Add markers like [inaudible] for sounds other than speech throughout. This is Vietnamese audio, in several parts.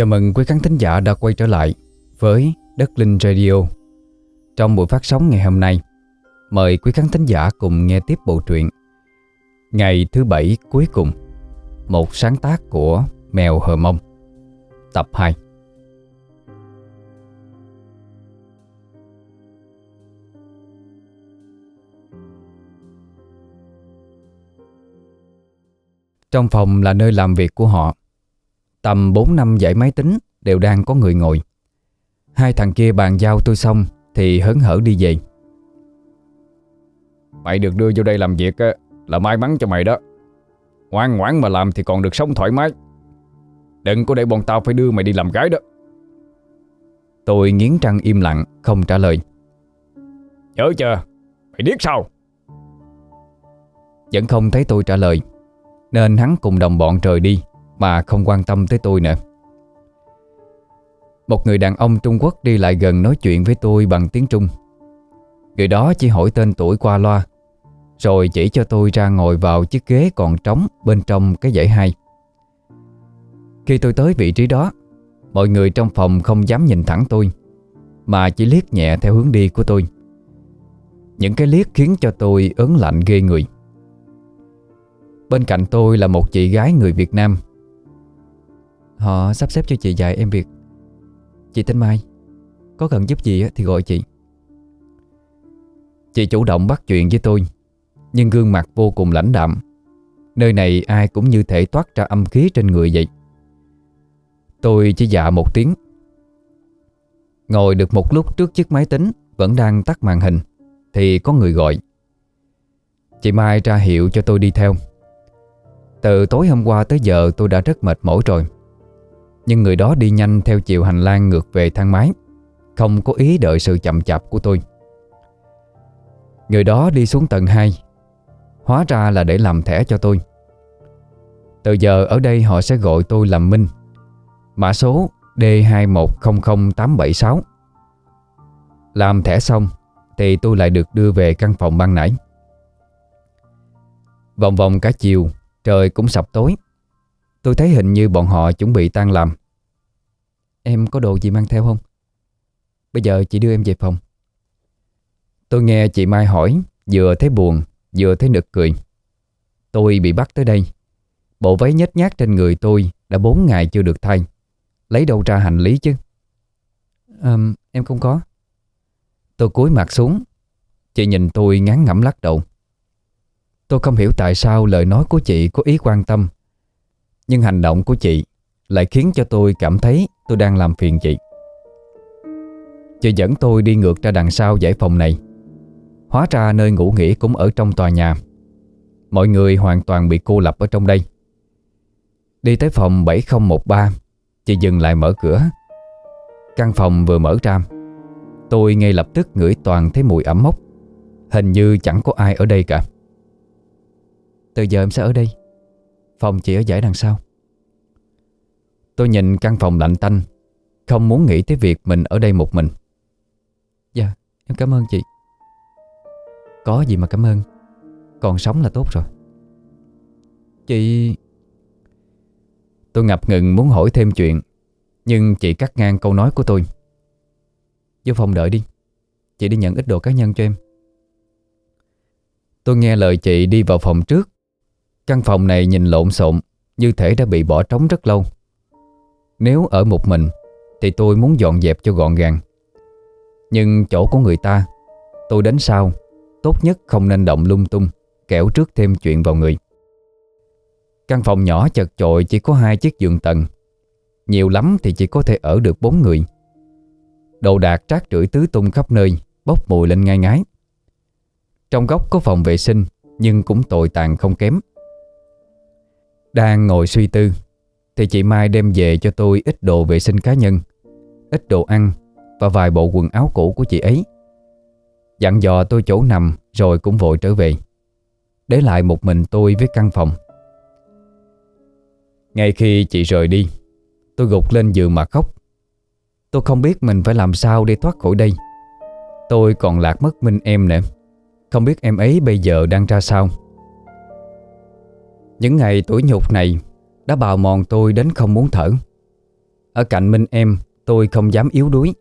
Chào mừng quý khán thính giả đã quay trở lại với Đất Linh Radio. Trong buổi phát sóng ngày hôm nay, mời quý khán thính giả cùng nghe tiếp bộ truyện Ngày thứ bảy cuối cùng, một sáng tác của Mèo Hờ Mông, tập 2. Trong phòng là nơi làm việc của họ Tầm 4 năm dãy máy tính đều đang có người ngồi. Hai thằng kia bàn giao tôi xong Thì hớn hở đi về. Mày được đưa vô đây làm việc là may mắn cho mày đó. Ngoan ngoãn mà làm thì còn được sống thoải mái. Đừng có để bọn tao phải đưa mày đi làm gái đó. Tôi nghiến răng im lặng Không trả lời. Nhớ chưa? Mày điếc sao? Vẫn không thấy tôi trả lời Nên hắn cùng đồng bọn rời đi mà không quan tâm tới tôi nữa. Một người đàn ông Trung Quốc đi lại gần nói chuyện với tôi bằng tiếng Trung. Người đó chỉ hỏi tên tuổi qua loa, Rồi chỉ cho tôi ra ngồi vào chiếc ghế còn trống bên trong cái dãy hai. Khi tôi tới vị trí đó, Mọi người trong phòng không dám nhìn thẳng tôi, Mà chỉ liếc nhẹ theo hướng đi của tôi. Những cái liếc khiến cho tôi ớn lạnh ghê người. Bên cạnh tôi là một chị gái người Việt Nam. Họ sắp xếp cho chị dạy em việc. Chị tên Mai. Có cần giúp gì thì gọi chị. Chị chủ động bắt chuyện với tôi, Nhưng gương mặt vô cùng lãnh đạm. Nơi này ai cũng như thể toát ra âm khí trên người vậy. Tôi chỉ dạ một tiếng. Ngồi được một lúc trước chiếc máy tính Vẫn đang tắt màn hình, Thì có người gọi. Chị Mai ra hiệu cho tôi đi theo. Từ tối hôm qua tới giờ tôi đã rất mệt mỏi rồi. Nhưng người đó đi nhanh theo chiều hành lang ngược về thang máy. Không có ý đợi sự chậm chạp của tôi. Người đó đi xuống tầng 2 Hóa ra là để làm thẻ cho tôi. Từ giờ ở đây họ sẽ gọi tôi là Minh. Mã số D2100876 Làm thẻ xong Thì tôi lại được đưa về căn phòng ban nãy. Vòng vòng cả chiều, Trời cũng sập tối. Tôi thấy hình như bọn họ chuẩn bị tan làm. Em có đồ gì mang theo không? Bây giờ chị đưa em về phòng. Tôi nghe chị Mai hỏi Vừa thấy buồn Vừa thấy nực cười. Tôi bị bắt tới đây. Bộ váy nhét nhát trên người tôi Đã 4 ngày chưa được thay. Lấy đâu ra hành lý chứ? À, Em không có. Tôi cúi mặt xuống. Chị nhìn tôi ngán ngẩm lắc đầu. Tôi không hiểu tại sao lời nói của chị có ý quan tâm. Nhưng hành động của chị Lại khiến cho tôi cảm thấy tôi đang làm phiền chị. Chị dẫn tôi đi ngược ra đằng sau giải phòng này, Hóa ra nơi ngủ nghỉ cũng ở trong tòa nhà. Mọi người hoàn toàn bị cô lập ở trong đây. Đi tới phòng 7013 Chị dừng lại mở cửa. Căn phòng vừa mở ra, Tôi ngay lập tức ngửi toàn thấy mùi ẩm mốc, Hình như chẳng có ai ở đây cả. Từ giờ em sẽ ở đây. Phòng chị ở giải đằng sau. Tôi nhìn căn phòng lạnh tanh, Không muốn nghĩ tới việc mình ở đây một mình. Dạ em cảm ơn chị. Có gì mà cảm ơn. Còn sống là tốt rồi. Chị Tôi ngập ngừng muốn hỏi thêm chuyện, Nhưng chị cắt ngang câu nói của tôi. Vô phòng đợi đi. Chị đi nhận ít đồ cá nhân cho em. Tôi nghe lời chị đi vào phòng trước Căn phòng này nhìn lộn xộn, Như thể đã bị bỏ trống rất lâu. Nếu ở một mình, Thì tôi muốn dọn dẹp cho gọn gàng. Nhưng chỗ của người ta, Tôi đến sau Tốt nhất không nên động lung tung, Kẻo trước thêm chuyện vào người. Căn phòng nhỏ chật chội, chỉ có hai chiếc giường tầng. Nhiều lắm thì chỉ có thể ở được bốn người. Đồ đạc trát rưởi tứ tung khắp nơi, Bốc mùi lên ngai ngái. Trong góc có phòng vệ sinh, Nhưng cũng tồi tàn không kém. Đang ngồi suy tư. Thì chị Mai đem về cho tôi ít đồ vệ sinh cá nhân, Ít đồ ăn Và vài bộ quần áo cũ của chị ấy. Dặn dò tôi chỗ nằm Rồi cũng vội trở về. Để lại một mình tôi với căn phòng. Ngay khi chị rời đi, Tôi gục lên giường mà khóc. Tôi không biết mình phải làm sao để thoát khỏi đây. Tôi còn lạc mất Minh em nữa. Không biết em ấy bây giờ đang ra sao. Những ngày tuổi nhục này, Đã bào mòn tôi đến không muốn thở. Ở cạnh Minh em, tôi không dám yếu đuối.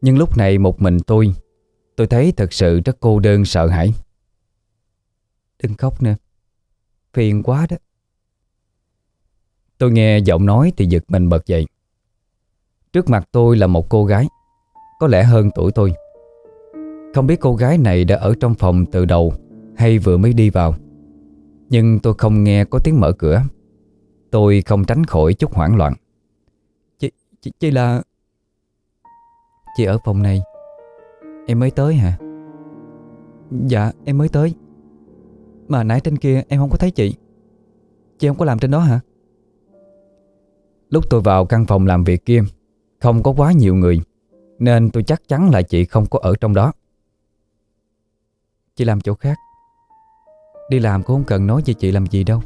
Nhưng lúc này một mình tôi Tôi thấy thật sự rất cô đơn sợ hãi. Đừng khóc nè Phiền quá đó. Tôi nghe giọng nói thì giật mình bật dậy. Trước mặt tôi là một cô gái, Có lẽ hơn tuổi tôi. Không biết cô gái này đã ở trong phòng từ đầu Hay vừa mới đi vào. Nhưng tôi không nghe có tiếng mở cửa. Tôi không tránh khỏi chút hoảng loạn. Chị, chị, chị là Chị ở phòng này. Em mới tới hả? Dạ em mới tới. Mà nãy trên kia em không có thấy chị. Chị không có làm trên đó hả? Lúc tôi vào căn phòng làm việc kia Không có quá nhiều người Nên tôi chắc chắn là chị không có ở trong đó. Chị làm chỗ khác. Đi làm cũng không cần nói với chị làm gì đâu.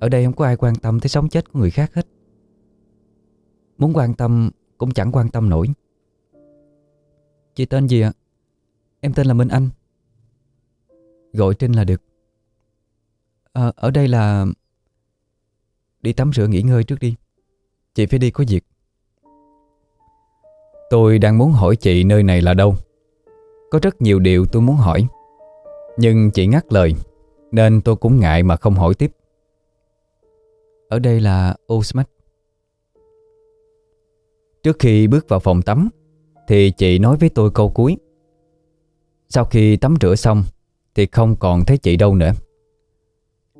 Ở đây không có ai quan tâm tới sống chết của người khác hết. Muốn quan tâm cũng chẳng quan tâm nổi. Chị tên gì ạ? Em tên là Minh Anh. Gọi Trinh là được. À, Ở đây là Đi tắm rửa nghỉ ngơi trước đi. Chị phải đi có việc. Tôi đang muốn hỏi chị nơi này là đâu. Có rất nhiều điều tôi muốn hỏi. Nhưng chị ngắt lời, Nên tôi cũng ngại mà không hỏi tiếp. Ở đây là Osmat Trước khi bước vào phòng tắm, Thì chị nói với tôi câu cuối. Sau khi tắm rửa xong, Thì không còn thấy chị đâu nữa.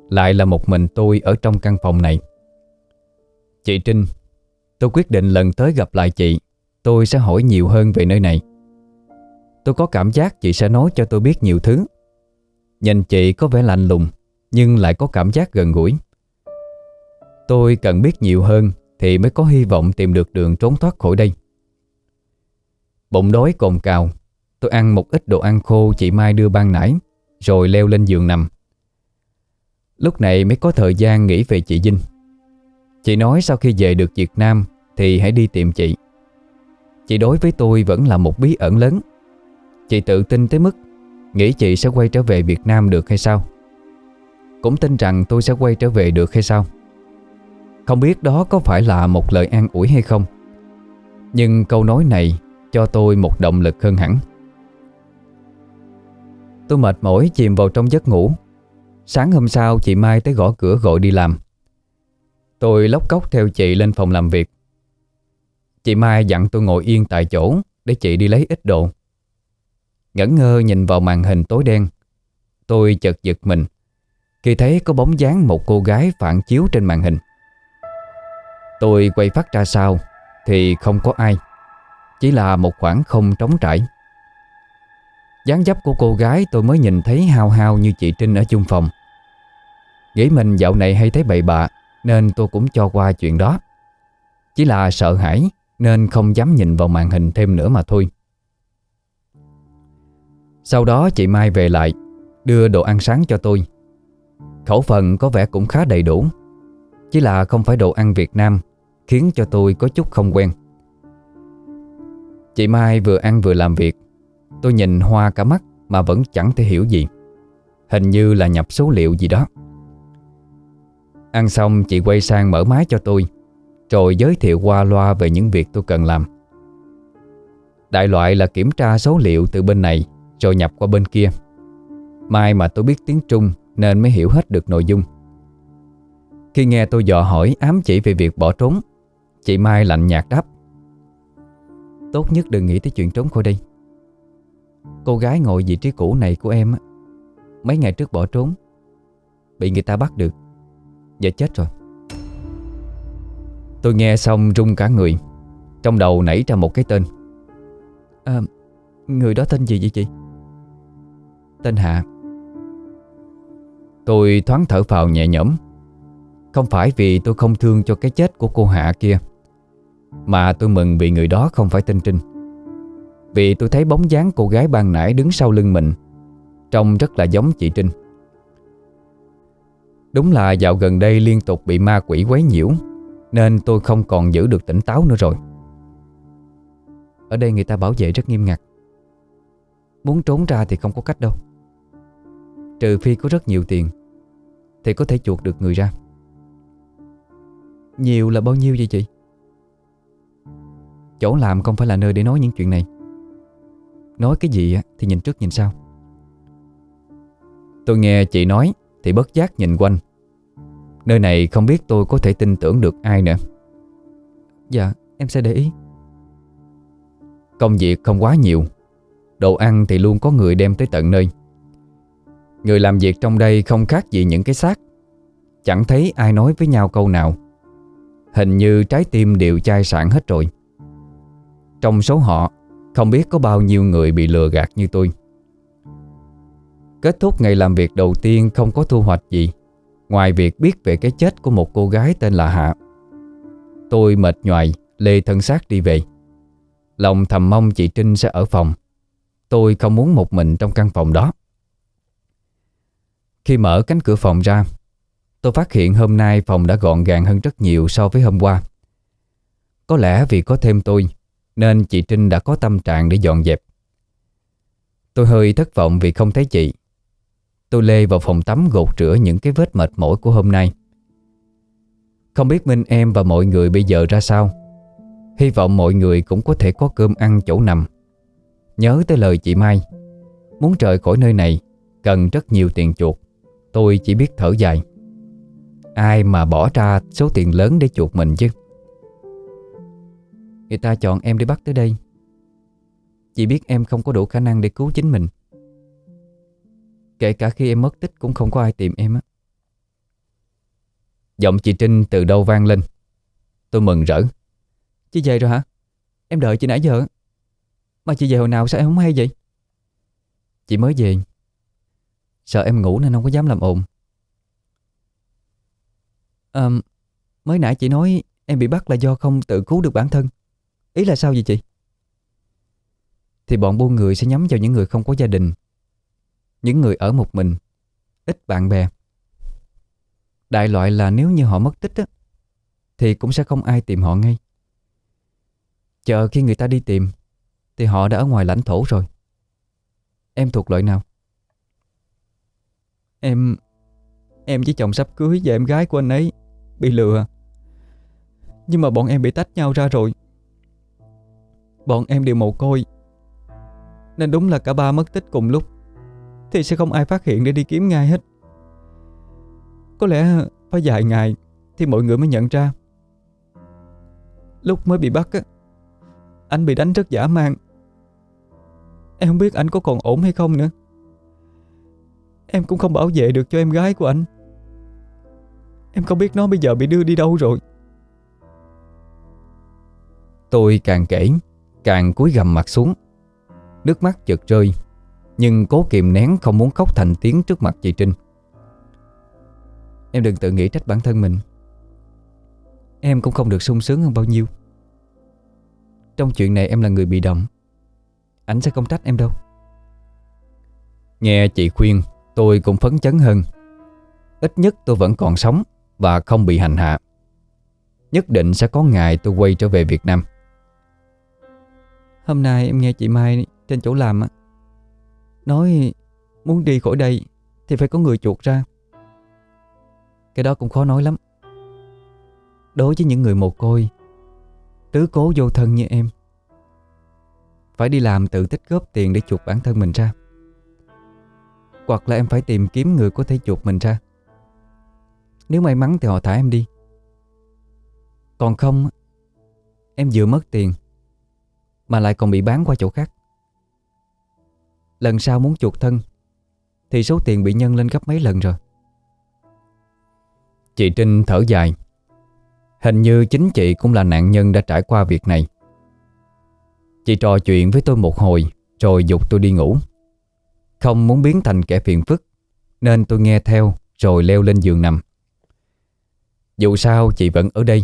Lại là một mình tôi ở trong căn phòng này. Chị Trinh, Tôi quyết định lần tới gặp lại chị. Tôi sẽ hỏi nhiều hơn về nơi này. Tôi có cảm giác chị sẽ nói cho tôi biết nhiều thứ. Nhìn chị có vẻ lạnh lùng, Nhưng lại có cảm giác gần gũi. Tôi cần biết nhiều hơn Thì mới có hy vọng tìm được đường trốn thoát khỏi đây. Bụng đói cồn cào, Tôi ăn một ít đồ ăn khô chị Mai đưa ban nãy, Rồi leo lên giường nằm. Lúc này mới có thời gian nghĩ về chị Vinh. Chị nói sau khi về được Việt Nam Thì hãy đi tìm chị. Chị đối với tôi vẫn là một bí ẩn lớn. Chị tự tin tới mức Nghĩ chị sẽ quay trở về Việt Nam được hay sao? Cũng tin rằng tôi sẽ quay trở về được hay sao? Không biết đó có phải là một lời an ủi hay không. Nhưng câu nói này Cho tôi một động lực hơn hẳn. Tôi mệt mỏi chìm vào trong giấc ngủ. Sáng hôm sau chị Mai tới gõ cửa gọi đi làm. Tôi lóc cốc theo chị lên phòng làm việc. Chị Mai dặn tôi ngồi yên tại chỗ Để chị đi lấy ít đồ. Ngẩn ngơ nhìn vào màn hình tối đen. Tôi chợt giật mình, Khi thấy có bóng dáng một cô gái phản chiếu trên màn hình. Tôi quay phát ra sau, Thì không có ai, Chỉ là một khoảng không trống trải. Dáng dấp của cô gái tôi mới nhìn thấy hao hao như chị Trinh ở chung phòng. Nghĩ mình dạo này hay thấy bậy bạ, nên tôi cũng cho qua chuyện đó. Chỉ là sợ hãi, Nên không dám nhìn vào màn hình thêm nữa mà thôi. Sau đó chị Mai về lại, Đưa đồ ăn sáng cho tôi. Khẩu phần có vẻ cũng khá đầy đủ, Chỉ là không phải đồ ăn Việt Nam Khiến cho tôi có chút không quen. Chị Mai vừa ăn vừa làm việc, Tôi nhìn hoa cả mắt Mà vẫn chẳng thể hiểu gì. Hình như là nhập số liệu gì đó. Ăn xong, chị quay sang mở máy cho tôi, Rồi giới thiệu qua loa về những việc tôi cần làm. Đại loại là kiểm tra số liệu từ bên này. Rồi nhập qua bên kia. Mai mà tôi biết tiếng Trung Nên mới hiểu hết được nội dung. Khi nghe tôi dò hỏi ám chỉ về việc bỏ trốn Chị Mai lạnh nhạt đáp. Tốt nhất đừng nghĩ tới chuyện trốn khỏi đây. Cô gái ngồi vị trí cũ này của em Mấy ngày trước bỏ trốn Bị người ta bắt được Giờ chết rồi. Tôi nghe xong rung cả người Trong đầu nảy ra một cái tên. À, Người đó tên gì vậy chị? Tên Hạ. Tôi thoáng thở phào nhẹ nhõm. Không phải vì tôi không thương cho cái chết của cô Hạ kia, Mà tôi mừng vì người đó không phải tên Trinh. Vì tôi thấy bóng dáng cô gái ban nãy đứng sau lưng mình, Trông rất là giống chị Trinh. Đúng là dạo gần đây liên tục bị ma quỷ quấy nhiễu, Nên tôi không còn giữ được tỉnh táo nữa rồi. Ở đây người ta bảo vệ rất nghiêm ngặt. Muốn trốn ra thì không có cách đâu. Trừ phi có rất nhiều tiền, Thì có thể chuột được người ra. Nhiều là bao nhiêu vậy chị? Chỗ làm không phải là nơi để nói những chuyện này. Nói cái gì thì nhìn trước nhìn sau. Tôi nghe chị nói Thì bất giác nhìn quanh. Nơi này không biết tôi có thể tin tưởng được ai nữa. Dạ em sẽ để ý. Công việc không quá nhiều. Đồ ăn thì luôn có người đem tới tận nơi. Người làm việc trong đây không khác gì những cái xác. Chẳng thấy ai nói với nhau câu nào. Hình như trái tim đều chai sạn hết rồi. Trong số họ, Không biết có bao nhiêu người bị lừa gạt như tôi. Kết thúc ngày làm việc đầu tiên không có thu hoạch gì. Ngoài việc biết về cái chết của một cô gái tên là Hạ, Tôi mệt nhoài, Lê thân xác đi về. Lòng thầm mong chị Trinh sẽ ở phòng. Tôi không muốn một mình trong căn phòng đó. Khi mở cánh cửa phòng ra, Tôi phát hiện hôm nay phòng đã gọn gàng hơn rất nhiều so với hôm qua. Có lẽ vì có thêm tôi, Nên chị Trinh đã có tâm trạng để dọn dẹp. Tôi hơi thất vọng vì không thấy chị. Tôi lê vào phòng tắm gột rửa những cái vết mệt mỏi của hôm nay. Không biết Minh, em và mọi người bây giờ ra sao. Hy vọng mọi người cũng có thể có cơm ăn chỗ nằm. Nhớ tới lời chị Mai, Muốn rời khỏi nơi này Cần rất nhiều tiền chuột Tôi chỉ biết thở dài. Ai mà bỏ ra số tiền lớn để chuộc mình chứ? Người ta chọn em để bắt tới đây. Chỉ biết em không có đủ khả năng để cứu chính mình. Kể cả khi em mất tích cũng không có ai tìm em á. Giọng chị Trinh từ đâu vang lên? Tôi mừng rỡ. Chị về rồi hả? Em đợi chị nãy giờ. Mà chị về hồi nào sao em không hay vậy? Chị mới về. Sợ em ngủ nên không có dám làm ồn. À, Mới nãy chị nói Em bị bắt là do không tự cứu được bản thân. Ý là sao vậy chị? Thì bọn buôn người sẽ nhắm vào những người không có gia đình Những người ở một mình Ít bạn bè. Đại loại là nếu như họ mất tích á, Thì cũng sẽ không ai tìm họ ngay. Chờ khi người ta đi tìm Thì họ đã ở ngoài lãnh thổ rồi. Em thuộc loại nào? Em Em với chồng sắp cưới và em gái của anh ấy Bị lừa. Nhưng mà bọn em bị tách nhau ra rồi. Bọn em đều mồ côi. Nên đúng là cả ba mất tích cùng lúc, Thì sẽ không ai phát hiện để đi kiếm ngay hết. Có lẽ phải vài ngày Thì mọi người mới nhận ra. Lúc mới bị bắt á, Anh bị đánh rất dã man. Em không biết anh có còn ổn hay không nữa. Em cũng không bảo vệ được cho em gái của anh. Em không biết nó bây giờ bị đưa đi đâu rồi. Tôi càng kể, Càng cúi gầm mặt xuống. Nước mắt chợt rơi, Nhưng cố kìm nén không muốn khóc thành tiếng trước mặt chị Trinh. Em đừng tự nghĩ trách bản thân mình. Em cũng không được sung sướng hơn bao nhiêu. Trong chuyện này em là người bị động. Anh sẽ không trách em đâu. Nghe chị khuyên Tôi cũng phấn chấn hơn. Ít nhất tôi vẫn còn sống Và không bị hành hạ. Nhất định sẽ có ngày tôi quay trở về Việt Nam. Hôm nay em nghe chị Mai trên chỗ làm Nói muốn đi khỏi đây Thì phải có người chuột ra. Cái đó cũng khó nói lắm. Đối với những người mồ côi, Tứ cố vô thân như em, Phải đi làm tự tích góp tiền để chuột bản thân mình ra. Hoặc là em phải tìm kiếm người có thể chuột mình ra. Nếu may mắn thì họ thả em đi. Còn không, Em vừa mất tiền, Mà lại còn bị bán qua chỗ khác. Lần sau muốn chuột thân, Thì số tiền bị nhân lên gấp mấy lần rồi. Chị Trinh thở dài. Hình như chính chị cũng là nạn nhân đã trải qua việc này. Chị trò chuyện với tôi một hồi, Rồi dục tôi đi ngủ. Không muốn biến thành kẻ phiền phức, Nên tôi nghe theo Rồi leo lên giường nằm. Dù sao chị vẫn ở đây,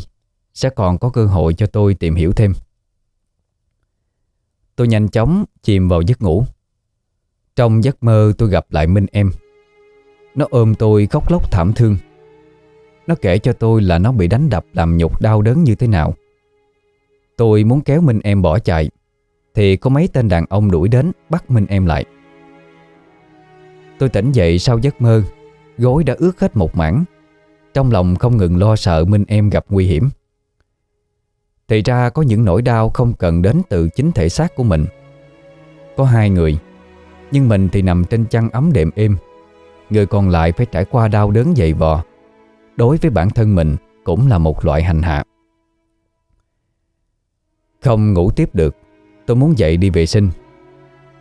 Sẽ còn có cơ hội cho tôi tìm hiểu thêm. Tôi nhanh chóng chìm vào giấc ngủ. Trong giấc mơ tôi gặp lại Minh em. Nó ôm tôi khóc lóc thảm thương. Nó kể cho tôi là nó bị đánh đập làm nhục đau đớn như thế nào. Tôi muốn kéo Minh em bỏ chạy, Thì có mấy tên đàn ông đuổi đến bắt Minh em lại. Tôi tỉnh dậy sau giấc mơ. Gối đã ướt hết một mảng. Trong lòng không ngừng lo sợ Minh em gặp nguy hiểm. Thì ra có những nỗi đau không cần đến từ chính thể xác của mình. Có hai người, Nhưng mình thì nằm trên chăn ấm đệm êm. Người còn lại phải trải qua đau đớn dày vò. Đối với bản thân mình Cũng là một loại hành hạ. Không ngủ tiếp được, Tôi muốn dậy đi vệ sinh.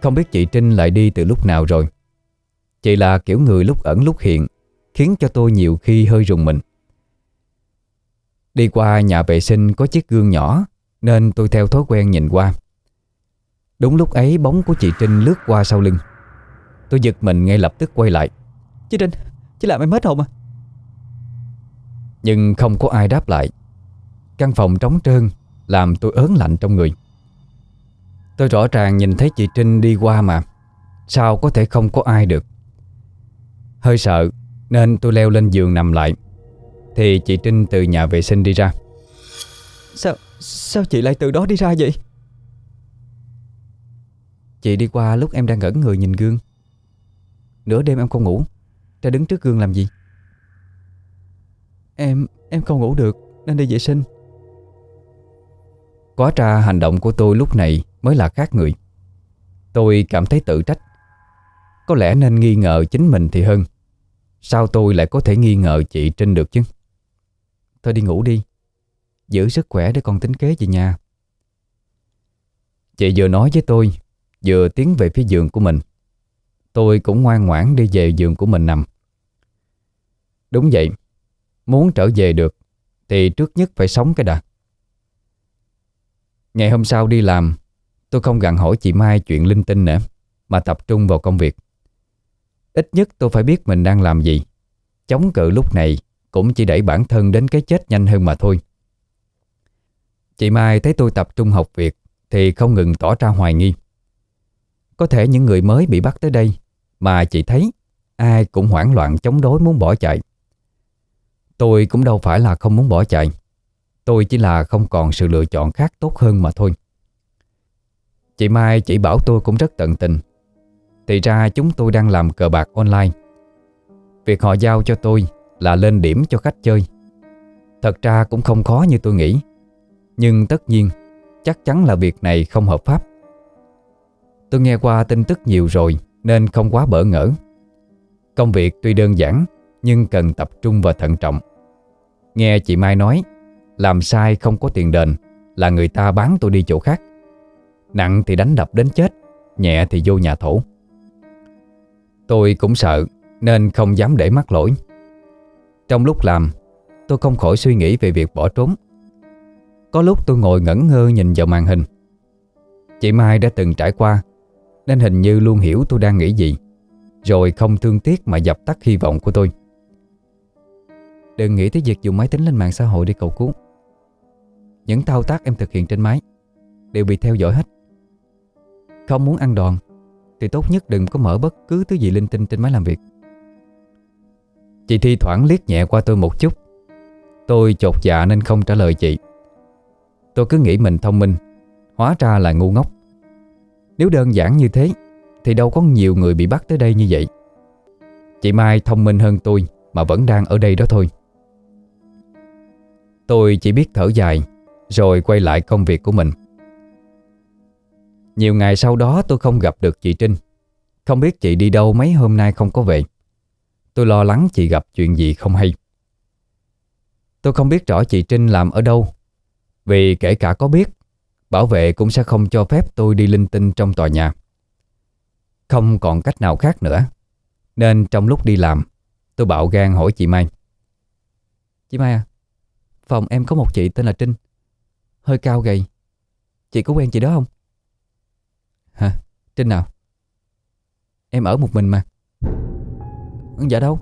Không biết chị Trinh lại đi từ lúc nào rồi. Chị là kiểu người lúc ẩn lúc hiện Khiến cho tôi nhiều khi hơi rùng mình. Đi qua nhà vệ sinh có chiếc gương nhỏ Nên tôi theo thói quen nhìn qua. Đúng lúc ấy bóng của chị Trinh lướt qua sau lưng. Tôi giật mình ngay lập tức quay lại. Chị Trinh, chị làm em hết hồn à? Nhưng không có ai đáp lại. Căn phòng trống trơn Làm tôi ớn lạnh trong người. Tôi rõ ràng nhìn thấy chị Trinh đi qua mà. Sao có thể không có ai được Hơi sợ Nên tôi leo lên giường nằm lại. Thì chị Trinh từ nhà vệ sinh đi ra. Sao Sao chị lại từ đó đi ra vậy? Chị đi qua lúc em đang ngẩn người nhìn gương. Nửa đêm em không ngủ. Ra đứng trước gương làm gì? Em Em không ngủ được Nên đi vệ sinh. Quá ra hành động của tôi lúc này Mới là khác người. Tôi cảm thấy tự trách có lẽ nên nghi ngờ chính mình thì hơn. Sao tôi lại có thể nghi ngờ chị Trinh được chứ? Thôi đi ngủ đi. Giữ sức khỏe để con tính kế về nhà. Chị vừa nói với tôi, Vừa tiến về phía giường của mình. Tôi cũng ngoan ngoãn đi về giường của mình nằm. Đúng vậy. Muốn trở về được, Thì trước nhất phải sống cái đã. Ngày hôm sau đi làm, Tôi không gặn hỏi chị Mai chuyện linh tinh nữa, Mà tập trung vào công việc. Ít nhất tôi phải biết mình đang làm gì. Chống cự lúc này Cũng chỉ đẩy bản thân đến cái chết nhanh hơn mà thôi. Chị Mai thấy tôi tập trung học việc Thì không ngừng tỏ ra hoài nghi. Có thể những người mới bị bắt tới đây Mà chị thấy Ai cũng hoảng loạn chống đối muốn bỏ chạy. Tôi cũng đâu phải là không muốn bỏ chạy. Tôi chỉ là không còn sự lựa chọn khác tốt hơn mà thôi. Chị Mai chỉ bảo tôi cũng rất tận tình. Thì ra chúng tôi đang làm cờ bạc online. Việc họ giao cho tôi là lên điểm cho khách chơi. Thật ra cũng không khó như tôi nghĩ. Nhưng tất nhiên, Chắc chắn là việc này không hợp pháp. Tôi nghe qua tin tức nhiều rồi, Nên không quá bỡ ngỡ. Công việc tuy đơn giản, Nhưng cần tập trung và thận trọng. Nghe chị Mai nói, Làm sai không có tiền đền, Là người ta bán tôi đi chỗ khác. Nặng thì đánh đập đến chết, Nhẹ thì vô nhà thổ. Tôi cũng sợ, Nên không dám để mắc lỗi. Trong lúc làm, Tôi không khỏi suy nghĩ về việc bỏ trốn. Có lúc tôi ngồi ngẩn ngơ nhìn vào màn hình. Chị Mai đã từng trải qua, Nên hình như luôn hiểu tôi đang nghĩ gì, Rồi không thương tiếc mà dập tắt hy vọng của tôi. Đừng nghĩ tới việc dùng máy tính lên mạng xã hội để cầu cứu. Những thao tác em thực hiện trên máy Đều bị theo dõi hết. Không muốn ăn đòn thì tốt nhất đừng có mở bất cứ thứ gì linh tinh trên máy làm việc. Chị thi thoảng liếc nhẹ qua tôi một chút. Tôi chột dạ nên không trả lời chị. Tôi cứ nghĩ mình thông minh, Hóa ra là ngu ngốc. Nếu đơn giản như thế, Thì đâu có nhiều người bị bắt tới đây như vậy. Chị Mai thông minh hơn tôi Mà vẫn đang ở đây đó thôi. Tôi chỉ biết thở dài, Rồi quay lại công việc của mình. Nhiều ngày sau đó tôi không gặp được chị Trinh. Không biết chị đi đâu mấy hôm nay không có về. Tôi lo lắng chị gặp chuyện gì không hay. Tôi không biết rõ chị Trinh làm ở đâu. Vì kể cả có biết, Bảo vệ cũng sẽ không cho phép tôi đi linh tinh trong tòa nhà. Không còn cách nào khác nữa. Nên trong lúc đi làm, Tôi bạo gan hỏi chị Mai. Chị Mai à Phòng em có một chị tên là Trinh. Hơi cao gầy. Chị có quen chị đó không? Hả? Trinh nào? Em ở một mình mà. Dạ đâu?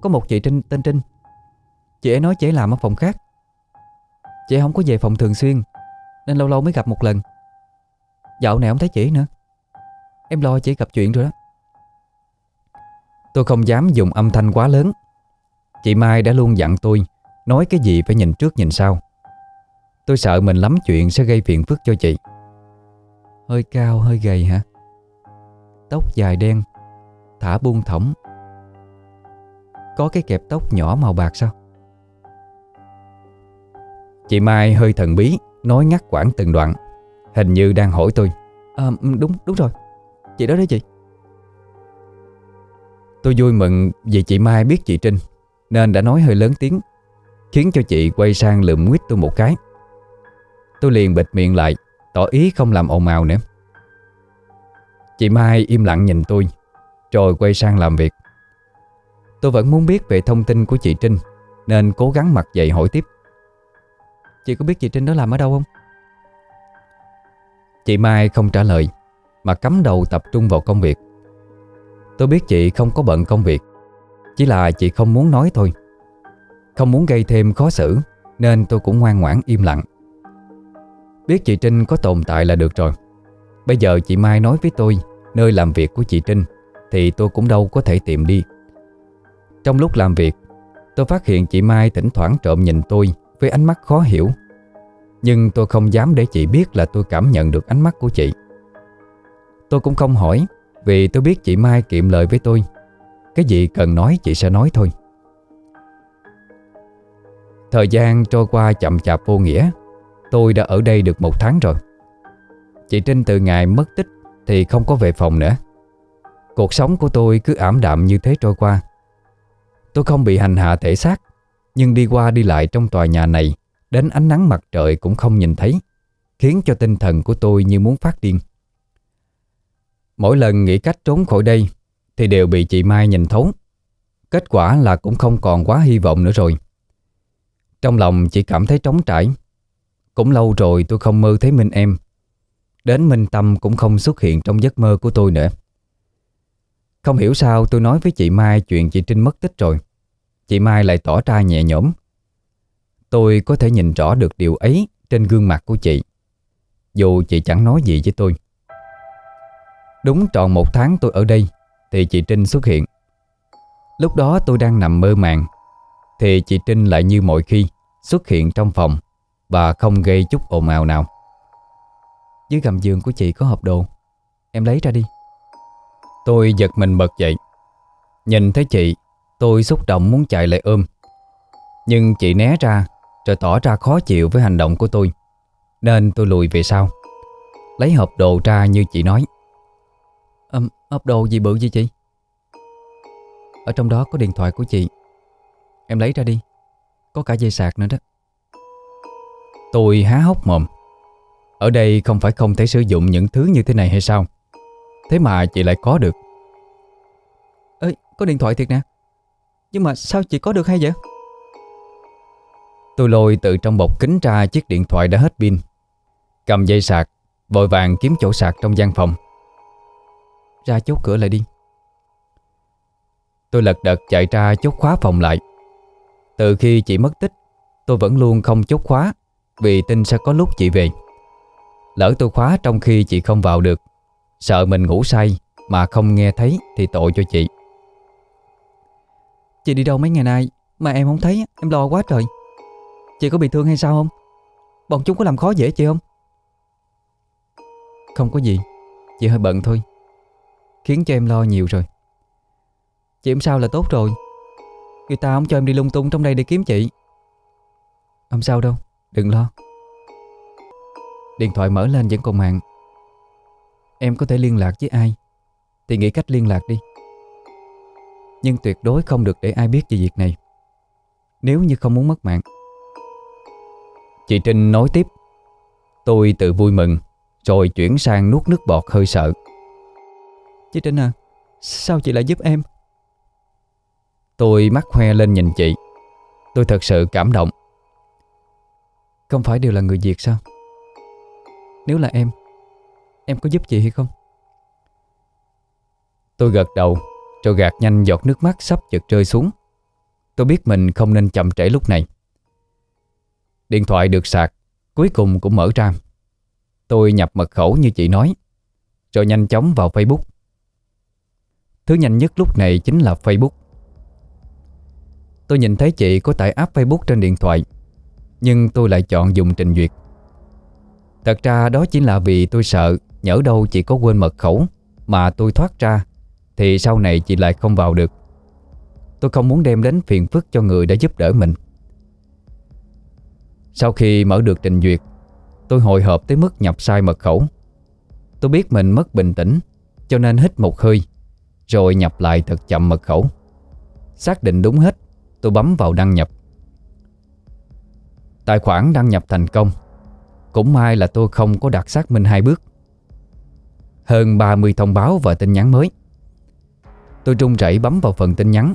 Có một chị Trinh, tên Trinh. Chị ấy nói chị ấy làm ở phòng khác. Chị ấy không có về phòng thường xuyên, Nên lâu lâu mới gặp một lần. Dạo này không thấy chị nữa. Em lo chị gặp chuyện rồi đó. Tôi không dám dùng âm thanh quá lớn. Chị Mai đã luôn dặn tôi Nói cái gì phải nhìn trước nhìn sau. Tôi sợ mình lắm chuyện sẽ gây phiền phức cho chị. Hơi cao hơi gầy hả? Tóc dài đen Thả buông thõng. Có cái kẹp tóc nhỏ màu bạc sao? Chị Mai hơi thần bí Nói ngắt quãng từng đoạn Hình như đang hỏi tôi. À, Đúng đúng rồi. Chị đó đấy chị. Tôi vui mừng vì chị Mai biết chị Trinh Nên đã nói hơi lớn tiếng Khiến cho chị quay sang lượm nguyết tôi một cái. Tôi liền bịt miệng lại. Tỏ ý không làm ồn ào nữa. Chị Mai im lặng nhìn tôi, Rồi quay sang làm việc. Tôi vẫn muốn biết về thông tin của chị Trinh, Nên cố gắng mặt dậy hỏi tiếp. Chị có biết chị Trinh đó làm ở đâu không? Chị Mai không trả lời, Mà cắm đầu tập trung vào công việc. Tôi biết chị không có bận công việc, Chỉ là chị không muốn nói thôi. Không muốn gây thêm khó xử, Nên tôi cũng ngoan ngoãn im lặng. Biết chị Trinh có tồn tại là được rồi. Bây giờ chị Mai nói với tôi Nơi làm việc của chị Trinh, Thì tôi cũng đâu có thể tìm đi. Trong lúc làm việc, Tôi phát hiện chị Mai thỉnh thoảng trộm nhìn tôi Với ánh mắt khó hiểu. Nhưng tôi không dám để chị biết là tôi cảm nhận được ánh mắt của chị. Tôi cũng không hỏi, Vì tôi biết chị Mai kiệm lời với tôi. Cái gì cần nói chị sẽ nói thôi. Thời gian trôi qua chậm chạp vô nghĩa. Tôi đã ở đây được một tháng rồi. Chị Trinh từ ngày mất tích Thì không có về phòng nữa. Cuộc sống của tôi cứ ảm đạm như thế trôi qua. Tôi không bị hành hạ thể xác, Nhưng đi qua đi lại trong tòa nhà này, Đến ánh nắng mặt trời cũng không nhìn thấy, Khiến cho tinh thần của tôi như muốn phát điên. Mỗi lần nghĩ cách trốn khỏi đây Thì đều bị chị Mai nhìn thấu. Kết quả là cũng không còn quá hy vọng nữa rồi. Trong lòng chỉ cảm thấy trống trải. Cũng lâu rồi tôi không mơ thấy Minh em. Đến Minh Tâm cũng không xuất hiện trong giấc mơ của tôi nữa. Không hiểu sao tôi nói với chị Mai chuyện chị Trinh mất tích rồi. Chị Mai lại tỏ ra nhẹ nhõm. Tôi có thể nhìn rõ được điều ấy trên gương mặt của chị. Dù chị chẳng nói gì với tôi. Đúng tròn một tháng tôi ở đây, Thì chị Trinh xuất hiện. Lúc đó tôi đang nằm mơ màng, Thì chị Trinh lại như mọi khi Xuất hiện trong phòng. Và không gây chút ồn ào nào. Dưới gầm giường của chị có hộp đồ. Em lấy ra đi. Tôi giật mình bật dậy. Nhìn thấy chị Tôi xúc động muốn chạy lại ôm. Nhưng chị né ra Rồi tỏ ra khó chịu với hành động của tôi. Nên tôi lùi về sau. Lấy hộp đồ ra như chị nói. Um, Hộp đồ gì bự vậy chị? Ở trong đó có điện thoại của chị. Em lấy ra đi. Có cả dây sạc nữa đó Tôi há hốc mồm. Ở đây không phải không thể sử dụng những thứ như thế này hay sao? Thế mà chị lại có được. Ê, có điện thoại thiệt nè. Nhưng mà sao chị có được hay vậy? Tôi lôi từ trong bọc kính ra chiếc điện thoại đã hết pin. Cầm dây sạc Vội vàng kiếm chỗ sạc trong gian phòng. Ra chốt cửa lại đi. Tôi lật đật chạy ra chốt khóa phòng lại. Từ khi chị mất tích Tôi vẫn luôn không chốt khóa. Vì tin sẽ có lúc chị về. Lỡ tôi khóa trong khi chị không vào được Sợ mình ngủ say Mà không nghe thấy thì tội cho chị. Chị đi đâu mấy ngày nay Mà em không thấy Em lo quá trời. Chị có bị thương hay sao không? Bọn chúng có làm khó dễ chị không? Không có gì Chị hơi bận thôi Khiến cho em lo nhiều rồi. Chị không sao là tốt rồi? Người ta không cho em đi lung tung trong đây để kiếm chị. Không sao đâu Đừng lo. Điện thoại mở lên vẫn còn mạng. Em có thể liên lạc với ai? Thì nghĩ cách liên lạc đi. Nhưng tuyệt đối không được để ai biết về việc này. Nếu như không muốn mất mạng. Chị Trinh nói tiếp. Tôi tự vui mừng Rồi chuyển sang nuốt nước bọt hơi sợ. Chị Trinh à Sao chị lại giúp em? Tôi mắt hoe lên nhìn chị. Tôi thật sự cảm động không phải đều là người Việt sao? Nếu là em Em có giúp chị hay không? Tôi gật đầu, Rồi gạt nhanh giọt nước mắt sắp chợt rơi xuống. Tôi biết mình không nên chậm trễ lúc này. Điện thoại được sạc, Cuối cùng cũng mở ra. Tôi nhập mật khẩu như chị nói, Rồi nhanh chóng vào Facebook. Thứ nhanh nhất lúc này chính là Facebook. Tôi nhìn thấy chị có tải app Facebook trên điện thoại. Nhưng tôi lại chọn dùng trình duyệt. Thật ra đó chính là vì tôi sợ Nhỡ đâu chị có quên mật khẩu Mà tôi thoát ra, Thì sau này chị lại không vào được. Tôi không muốn đem đến phiền phức cho người đã giúp đỡ mình. Sau khi mở được trình duyệt, Tôi hồi hộp tới mức nhập sai mật khẩu. Tôi biết mình mất bình tĩnh, Cho nên hít một hơi, Rồi nhập lại thật chậm mật khẩu. Xác định đúng hết, Tôi bấm vào đăng nhập. Tài khoản đăng nhập thành công. Cũng may là tôi không có đặt xác minh hai bước. Hơn 30 thông báo và tin nhắn mới. Tôi trung rẩy bấm vào phần tin nhắn.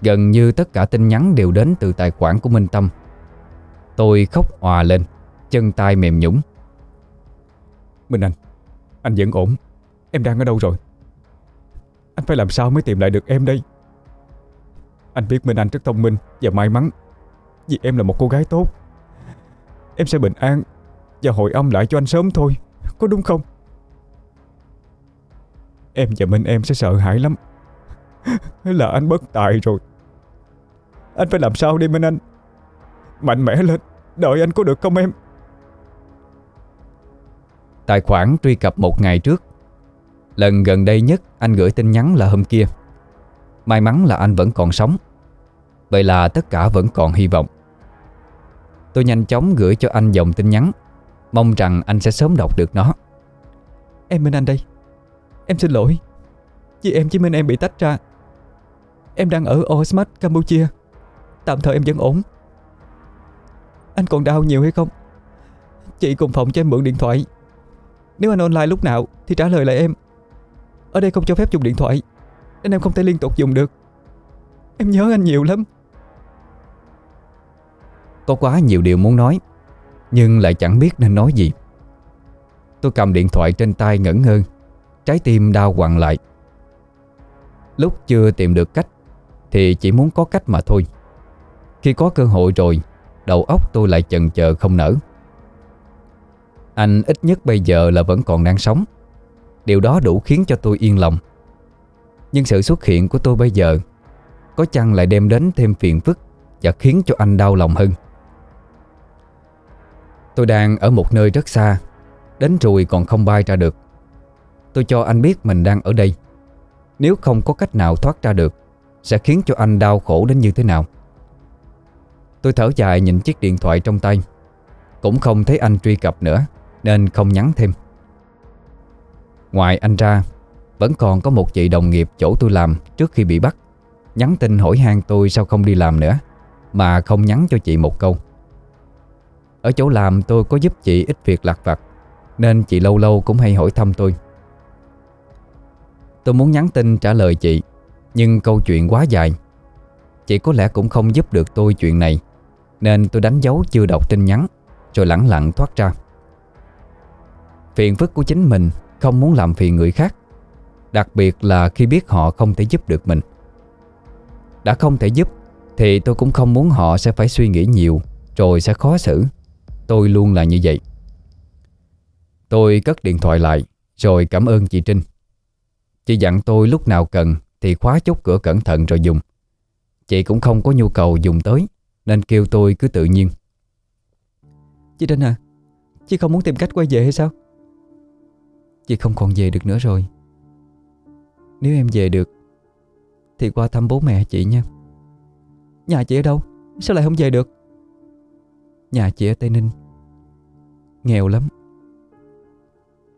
Gần như tất cả tin nhắn đều đến từ tài khoản của Minh Tâm. Tôi khóc òa lên, Chân tay mềm nhũng. Minh Anh Anh vẫn ổn. Em đang ở đâu rồi? Anh phải làm sao mới tìm lại được em đây? Anh biết Minh Anh rất thông minh Và may mắn. Vì em là một cô gái tốt. Em sẽ bình an Và hồi âm lại cho anh sớm thôi, Có đúng không? Em và Minh em sẽ sợ hãi lắm. [laughs] Là anh bất tài rồi. Anh phải làm sao đi, Minh Anh? Mạnh mẽ lên, Đợi anh có được không em? Tài khoản truy cập một ngày trước. Lần gần đây nhất anh gửi tin nhắn là hôm kia. May mắn là anh vẫn còn sống. Vậy là tất cả vẫn còn hy vọng. Tôi nhanh chóng gửi cho anh dòng tin nhắn. Mong rằng anh sẽ sớm đọc được nó. Em bên anh đây. Em xin lỗi. Vì em chỉ Minh em bị tách ra. Em đang ở Osmat, Campuchia. Tạm thời em vẫn ổn. Anh còn đau nhiều hay không? Chị cùng phòng cho em mượn điện thoại. Nếu anh online lúc nào Thì trả lời lại em. Ở đây không cho phép dùng điện thoại. Nên em không thể liên tục dùng được. Em nhớ anh nhiều lắm. Có quá nhiều điều muốn nói, Nhưng lại chẳng biết nên nói gì. Tôi cầm điện thoại trên tay ngẩn ngơ, Trái tim đau quặn lại. Lúc chưa tìm được cách, Thì chỉ muốn có cách mà thôi. Khi có cơ hội rồi, Đầu óc tôi lại chần chờ không nở. Anh ít nhất bây giờ là vẫn còn đang sống. Điều đó đủ khiến cho tôi yên lòng. Nhưng sự xuất hiện của tôi bây giờ, Có chăng lại đem đến thêm phiền phức Và khiến cho anh đau lòng hơn? Tôi đang ở một nơi rất xa. Đến rồi còn không bay ra được. Tôi cho anh biết mình đang ở đây. Nếu không có cách nào thoát ra được, Sẽ khiến cho anh đau khổ đến như thế nào? Tôi thở dài nhìn chiếc điện thoại trong tay. Cũng không thấy anh truy cập nữa, Nên không nhắn thêm. Ngoài anh ra, Vẫn còn có một chị đồng nghiệp chỗ tôi làm Trước khi bị bắt. Nhắn tin hỏi han tôi sao không đi làm nữa, Mà không nhắn cho chị một câu. Ở chỗ làm tôi có giúp chị ít việc lặt vặt, Nên chị lâu lâu cũng hay hỏi thăm tôi. Tôi muốn nhắn tin trả lời chị, Nhưng câu chuyện quá dài. Chị có lẽ cũng không giúp được tôi chuyện này, Nên tôi đánh dấu chưa đọc tin nhắn, Rồi lẳng lặng thoát ra. Phiền phức của chính mình, Không muốn làm phiền người khác, Đặc biệt là khi biết họ không thể giúp được mình. Đã không thể giúp, Thì tôi cũng không muốn họ sẽ phải suy nghĩ nhiều, Rồi sẽ khó xử. Tôi luôn là như vậy. Tôi cất điện thoại lại Rồi cảm ơn chị Trinh. Chị dặn tôi lúc nào cần Thì khóa chốt cửa cẩn thận rồi dùng. Chị cũng không có nhu cầu dùng tới Nên kêu tôi cứ tự nhiên. Chị Trinh à Chị không muốn tìm cách quay về hay sao? Chị không còn về được nữa rồi. Nếu em về được Thì qua thăm bố mẹ chị nha. Nhà chị ở đâu? Sao lại không về được Nhà chị ở Tây Ninh. Nghèo lắm.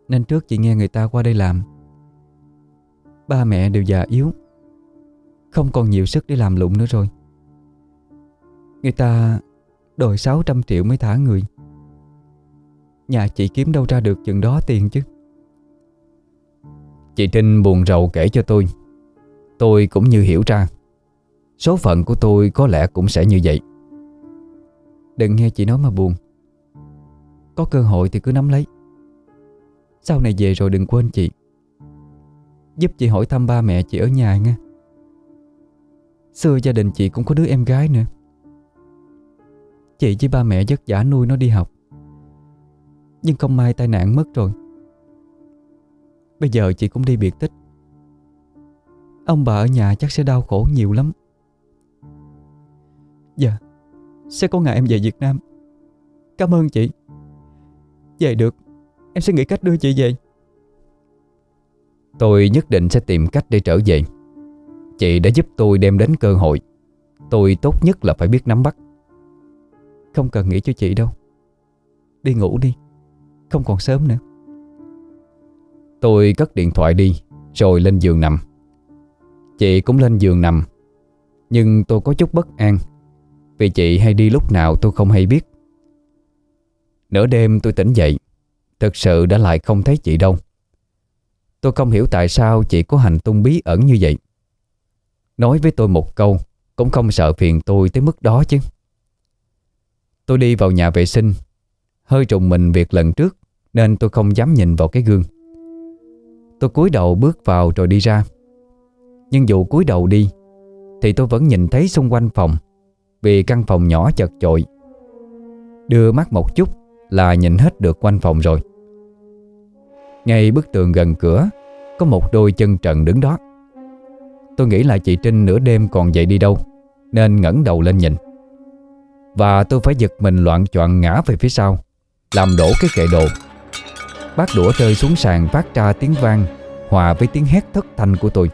Nên trước chị nghe người ta qua đây làm, Ba mẹ đều già yếu, Không còn nhiều sức để làm lụng nữa rồi. Người ta đòi 600 triệu mới thả người. Nhà chị kiếm đâu ra được chừng đó tiền chứ. Chị Trinh buồn rầu kể cho tôi. Tôi cũng như hiểu ra, Số phận của tôi có lẽ cũng sẽ như vậy. Đừng nghe chị nói mà buồn. Có cơ hội thì cứ nắm lấy. Sau này về rồi đừng quên chị. Giúp chị hỏi thăm ba mẹ chị ở nhà nha. Xưa gia đình chị cũng có đứa em gái nữa. Chị với ba mẹ vất vả nuôi nó đi học. Nhưng không may tai nạn mất rồi. Bây giờ chị cũng đi biệt tích. Ông bà ở nhà chắc sẽ đau khổ nhiều lắm. Dạ. Sẽ có ngày em về Việt Nam. Cảm ơn chị. Về được. Em sẽ nghĩ cách đưa chị về. Tôi nhất định sẽ tìm cách để trở về. Chị đã giúp tôi đem đến cơ hội. Tôi tốt nhất là phải biết nắm bắt. Không cần nghĩ cho chị đâu. Đi ngủ đi. Không còn sớm nữa. Tôi cất điện thoại đi, Rồi lên giường nằm. Chị cũng lên giường nằm. Nhưng tôi có chút bất an. Vì chị hay đi lúc nào tôi không hay biết. Nửa đêm tôi tỉnh dậy, Thực sự đã lại không thấy chị đâu. Tôi không hiểu tại sao chị có hành tung bí ẩn như vậy. Nói với tôi một câu, Cũng không sợ phiền tôi tới mức đó chứ. Tôi đi vào nhà vệ sinh, Hơi trùng mình việc lần trước, Nên tôi không dám nhìn vào cái gương. Tôi cúi đầu bước vào rồi đi ra. Nhưng dù cúi đầu đi, Thì tôi vẫn nhìn thấy xung quanh phòng. Vì căn phòng nhỏ chật chội. Đưa mắt một chút Là nhìn hết được quanh phòng rồi. Ngay bức tường gần cửa, Có một đôi chân trần đứng đó. Tôi nghĩ là chị Trinh nửa đêm còn dậy đi đâu, Nên ngẩng đầu lên nhìn. Và tôi phải giật mình loạn choạng ngã về phía sau, Làm đổ cái kệ đồ. Bát đũa rơi xuống sàn phát ra tiếng vang, Hòa với tiếng hét thất thanh của tôi.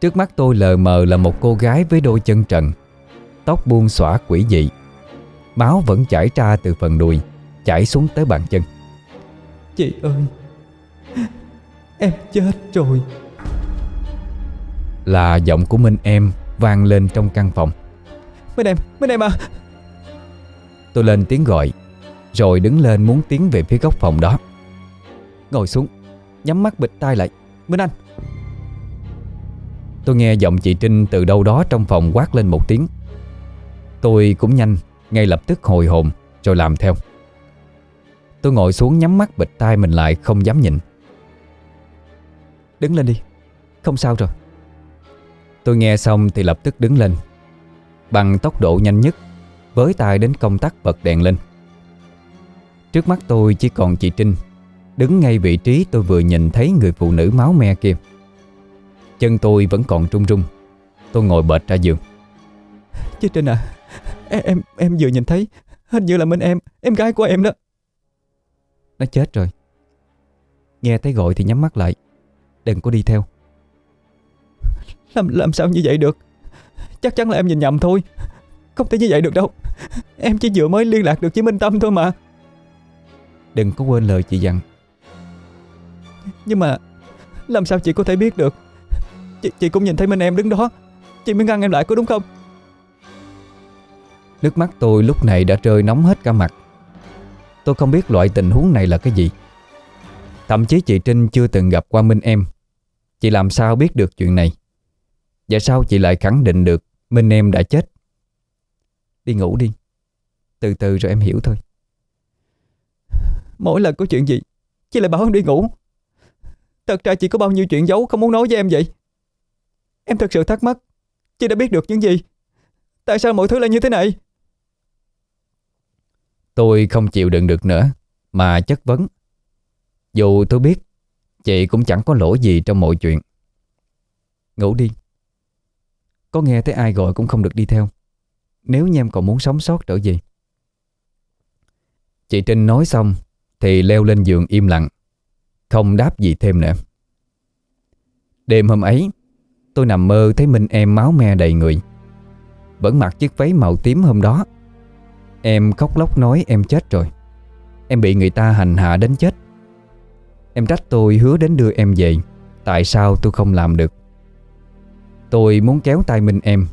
Trước mắt tôi lờ mờ là một cô gái với đôi chân trần. Tóc buông xõa quỷ dị. Máu vẫn chảy ra từ phần đùi Chảy xuống tới bàn chân. Chị ơi Em chết rồi. Là giọng của Minh em vang lên trong căn phòng. Minh em, Minh em à. Tôi lên tiếng gọi Rồi đứng lên muốn tiến về phía góc phòng đó. Ngồi xuống Nhắm mắt bịt tai lại. Minh Anh. Tôi nghe giọng chị Trinh từ đâu đó trong phòng quát lên một tiếng Tôi cũng nhanh, Ngay lập tức hồi hồn, Rồi làm theo. Tôi ngồi xuống nhắm mắt bịt tai mình lại Không dám nhìn. Đứng lên đi, Không sao rồi. Tôi nghe xong thì lập tức đứng lên, Bằng tốc độ nhanh nhất, Với tay đến công tắc bật đèn lên. Trước mắt tôi chỉ còn chị Trinh, Đứng ngay vị trí tôi vừa nhìn thấy người phụ nữ máu me kia. Chân tôi vẫn còn trung run Tôi ngồi bệt ra giường. Chị Trinh à em em vừa nhìn thấy Hình như là Minh em Em gái của em đó. Nó chết rồi. Nghe thấy gọi thì nhắm mắt lại. Đừng có đi theo. Làm làm sao như vậy được? Chắc chắn là em nhìn nhầm thôi. Không thể như vậy được đâu. Em chỉ vừa mới liên lạc được với Minh Tâm thôi mà. Đừng có quên lời chị dặn. Nhưng mà Làm sao chị có thể biết được? Chị, chị cũng nhìn thấy Minh em đứng đó. Chị mới ngăn em lại có đúng không Nước mắt tôi lúc này đã rơi nóng hết cả mặt. Tôi không biết loại tình huống này là cái gì. Thậm chí chị Trinh chưa từng gặp qua Minh em. Chị làm sao biết được chuyện này? Và sao chị lại khẳng định được Minh em đã chết? Đi ngủ đi. Từ từ rồi em hiểu thôi. Mỗi lần có chuyện gì, Chị lại bảo em đi ngủ. Thật ra chị có bao nhiêu chuyện giấu không muốn nói với em vậy? Em thật sự thắc mắc. Chị đã biết được những gì? Tại sao mọi thứ lại như thế này? Tôi không chịu đựng được nữa, Mà chất vấn. Dù tôi biết, Chị cũng chẳng có lỗi gì trong mọi chuyện. Ngủ đi. Có nghe thấy ai gọi cũng không được đi theo. Nếu như em còn muốn sống sót trở về Chị Trinh nói xong Thì leo lên giường im lặng, Không đáp gì thêm nữa. Đêm hôm ấy, Tôi nằm mơ thấy Minh em máu me đầy người. Vẫn mặc chiếc váy màu tím hôm đó. Em khóc lóc nói em chết rồi. Em bị người ta hành hạ đến chết. Em trách tôi hứa đến đưa em về. Tại sao tôi không làm được? Tôi muốn kéo tay Minh em.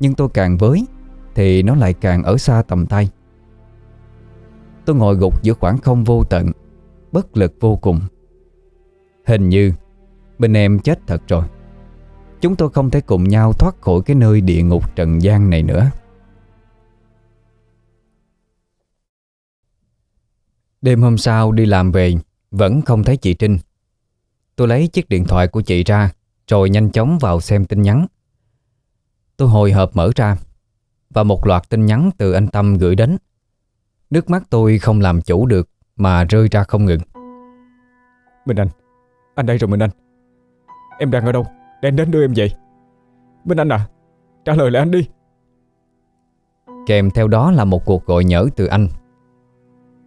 Nhưng tôi càng với, Thì nó lại càng ở xa tầm tay. Tôi ngồi gục giữa khoảng không vô tận, Bất lực vô cùng. Hình như Bên em chết thật rồi. Chúng tôi không thể cùng nhau thoát khỏi cái nơi địa ngục trần gian này nữa. Đêm hôm sau đi làm về Vẫn không thấy chị Trinh. Tôi lấy chiếc điện thoại của chị ra Rồi nhanh chóng vào xem tin nhắn. Tôi hồi hộp mở ra Và một loạt tin nhắn từ anh Tâm gửi đến. Nước mắt tôi không làm chủ được Mà rơi ra không ngừng. Minh Anh Anh đây rồi Minh Anh. Em đang ở đâu? Để anh đến đưa em về Minh Anh à Trả lời lại anh đi. Kèm theo đó là một cuộc gọi nhỡ từ anh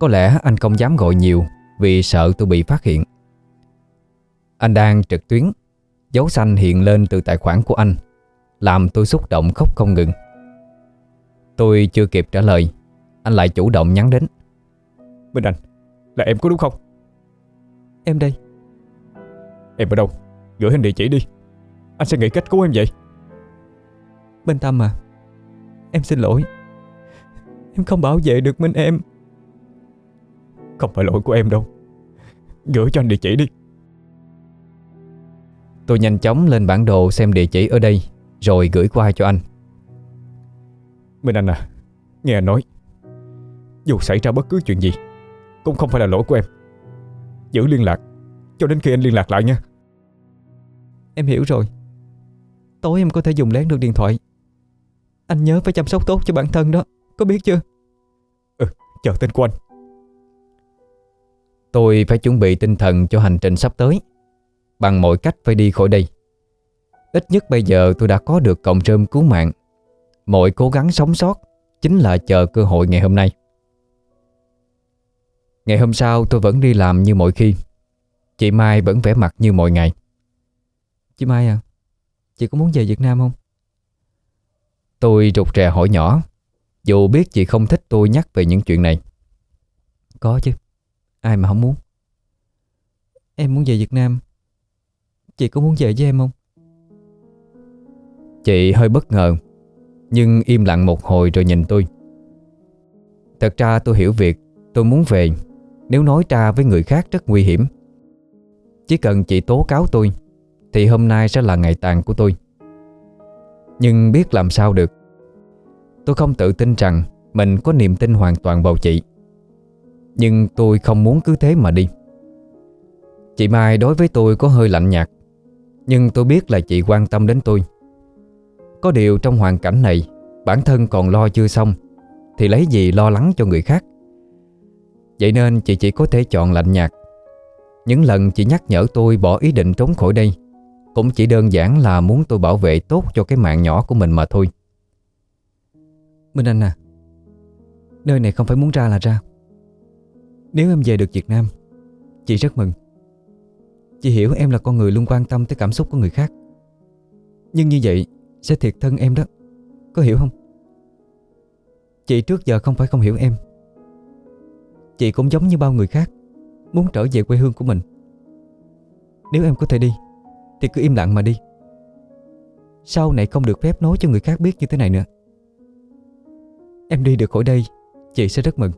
Có lẽ anh không dám gọi nhiều Vì sợ tôi bị phát hiện. Anh đang trực tuyến Dấu xanh hiện lên từ tài khoản của anh Làm tôi xúc động khóc không ngừng. Tôi chưa kịp trả lời Anh lại chủ động nhắn đến. Minh Anh Là em có đúng không? Em đây. Em ở đâu? Gửi hình địa chỉ đi. Anh sẽ nghĩ cách cứu em vậy? Bên Tâm à Em xin lỗi. Em không bảo vệ được Minh em Không phải lỗi của em đâu. Gửi cho anh địa chỉ đi. Tôi nhanh chóng lên bản đồ xem địa chỉ ở đây Rồi gửi qua cho anh. Minh Anh à Nghe anh nói Dù xảy ra bất cứ chuyện gì Cũng không phải là lỗi của em. Giữ liên lạc Cho đến khi anh liên lạc lại nha. Em hiểu rồi. Tối em có thể dùng lén được điện thoại. Anh nhớ phải chăm sóc tốt cho bản thân đó Có biết chưa? Ừ chờ tên của anh Tôi phải chuẩn bị tinh thần cho hành trình sắp tới. Bằng mọi cách phải đi khỏi đây. Ít nhất bây giờ tôi đã có được cọng rơm cứu mạng. Mọi cố gắng sống sót Chính là chờ cơ hội ngày hôm nay. Ngày hôm sau tôi vẫn đi làm như mọi khi. Chị Mai vẫn vẻ mặt như mọi ngày. Chị Mai à Chị có muốn về Việt Nam không? Tôi rụt rè hỏi nhỏ. Dù biết chị không thích tôi nhắc về những chuyện này. Có chứ. Ai mà không muốn. Em muốn về Việt Nam. Chị có muốn về với em không? Chị hơi bất ngờ, Nhưng im lặng một hồi rồi nhìn tôi. Thật ra tôi hiểu việc Tôi muốn về. Nếu nói ra với người khác rất nguy hiểm. Chỉ cần chị tố cáo tôi, Thì hôm nay sẽ là ngày tàn của tôi. Nhưng biết làm sao được. Tôi không tự tin rằng Mình có niềm tin hoàn toàn vào chị. Nhưng tôi không muốn cứ thế mà đi. Chị Mai đối với tôi có hơi lạnh nhạt, Nhưng tôi biết là chị quan tâm đến tôi. Có điều trong hoàn cảnh này, Bản thân còn lo chưa xong, Thì lấy gì lo lắng cho người khác? Vậy nên chị chỉ có thể chọn lạnh nhạt. Những lần chị nhắc nhở tôi bỏ ý định trốn khỏi đây, Cũng chỉ đơn giản là muốn tôi bảo vệ tốt cho cái mạng nhỏ của mình mà thôi. Minh Anh à Nơi này không phải muốn ra là ra. Nếu em về được Việt Nam, Chị rất mừng. Chị hiểu em là con người luôn quan tâm tới cảm xúc của người khác. Nhưng như vậy Sẽ thiệt thân em đó, Có hiểu không? Chị trước giờ không phải không hiểu em. Chị cũng giống như bao người khác, Muốn trở về quê hương của mình. Nếu em có thể đi, Thì cứ im lặng mà đi. Sau này không được phép nói cho người khác biết như thế này nữa. Em đi được khỏi đây, Chị sẽ rất mừng.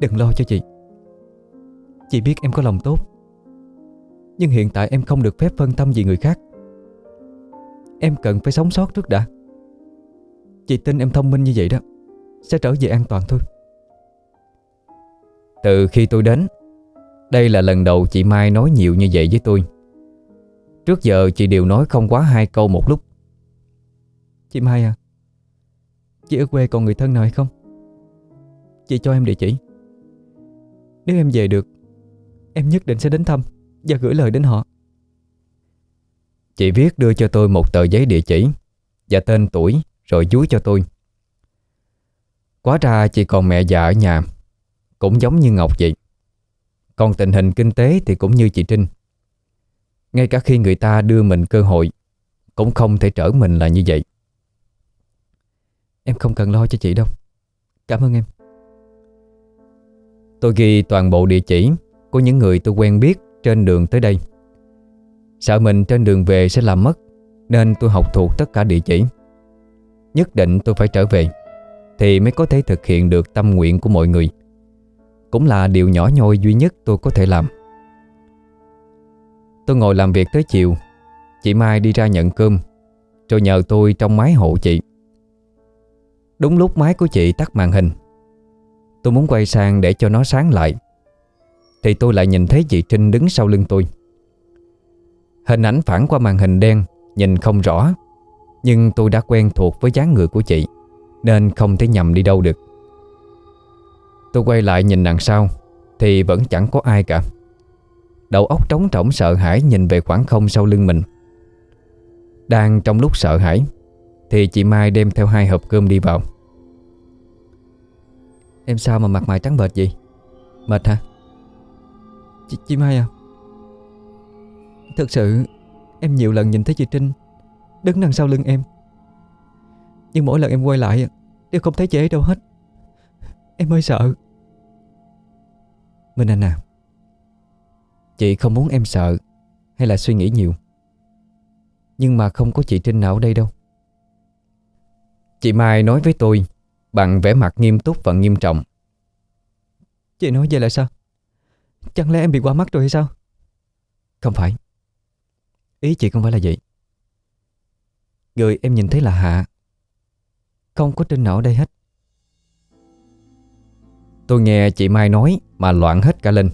Đừng lo cho chị. Chị biết em có lòng tốt. Nhưng hiện tại em không được phép phân tâm vì người khác. Em cần phải sống sót trước đã. Chị tin em thông minh như vậy đó, Sẽ trở về an toàn thôi. Từ khi tôi đến, Đây là lần đầu chị Mai nói nhiều như vậy với tôi. Trước giờ chị đều nói không quá hai câu một lúc. Chị Mai à Chị ở quê còn người thân nào hay không? Chị cho em địa chỉ. Nếu em về được, Em nhất định sẽ đến thăm Và gửi lời đến họ. Chị viết đưa cho tôi một tờ giấy địa chỉ Và tên tuổi Rồi dúi cho tôi. Quá ra chị còn mẹ già ở nhà, Cũng giống như Ngọc vậy. Còn tình hình kinh tế thì cũng như chị Trinh. Ngay cả khi người ta đưa mình cơ hội, Cũng không thể trở mình là như vậy. Em không cần lo cho chị đâu. Cảm ơn em. Tôi ghi toàn bộ địa chỉ Của những người tôi quen biết Trên đường tới đây. Sợ mình trên đường về sẽ làm mất, Nên tôi học thuộc tất cả địa chỉ. Nhất định tôi phải trở về, Thì mới có thể thực hiện được tâm nguyện của mọi người. Cũng là điều nhỏ nhoi duy nhất tôi có thể làm. Tôi ngồi làm việc tới chiều, Chị Mai đi ra nhận cơm, Rồi nhờ tôi trong máy hộ chị. Đúng lúc máy của chị tắt màn hình Tôi muốn quay sang để cho nó sáng lại. Thì tôi lại nhìn thấy chị Trinh đứng sau lưng tôi. Hình ảnh phản qua màn hình đen, Nhìn không rõ, Nhưng tôi đã quen thuộc với dáng người của chị, Nên không thể nhầm đi đâu được. Tôi quay lại nhìn đằng sau, Thì vẫn chẳng có ai cả. Đầu óc trống trỗng sợ hãi Nhìn về khoảng không sau lưng mình. Đang trong lúc sợ hãi, Thì chị Mai đem theo hai hộp cơm đi vào. Em sao mà mặt mày trắng bệch vậy? Mệt hả? Chị, chị Mai à? Thật sự Em nhiều lần nhìn thấy chị Trinh Đứng đằng sau lưng em. Nhưng mỗi lần em quay lại Đều không thấy chị ấy đâu hết. Em hơi sợ. Minh Anh à Chị không muốn em sợ Hay là suy nghĩ nhiều. Nhưng mà không có chị Trinh nào ở đây đâu. Chị Mai nói với tôi Bằng vẻ mặt nghiêm túc và nghiêm trọng. Chị nói vậy là sao? Chẳng lẽ em bị qua mắt rồi hay sao? Không phải. Ý chị không phải là vậy. Người em nhìn thấy là Hạ. Không có Trinh nào ở đây hết. Tôi nghe chị Mai nói Mà loạn hết cả lên.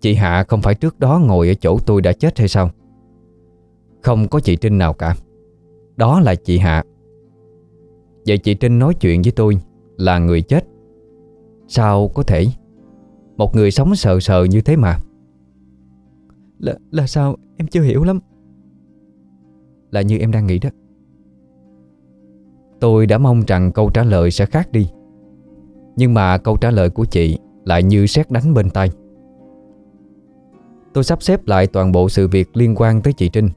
Chị Hạ không phải trước đó ngồi ở chỗ tôi đã chết hay sao? Không có chị Trinh nào cả. Đó là chị Hạ Vậy chị Trinh nói chuyện với tôi Là người chết. Sao có thể? Một người sống sờ sờ như thế mà. Là, là sao? Em chưa hiểu lắm. Là như em đang nghĩ đó. Tôi đã mong rằng câu trả lời sẽ khác đi. Nhưng mà câu trả lời của chị Lại như sét đánh bên tay Tôi sắp xếp lại toàn bộ sự việc liên quan tới chị Trinh.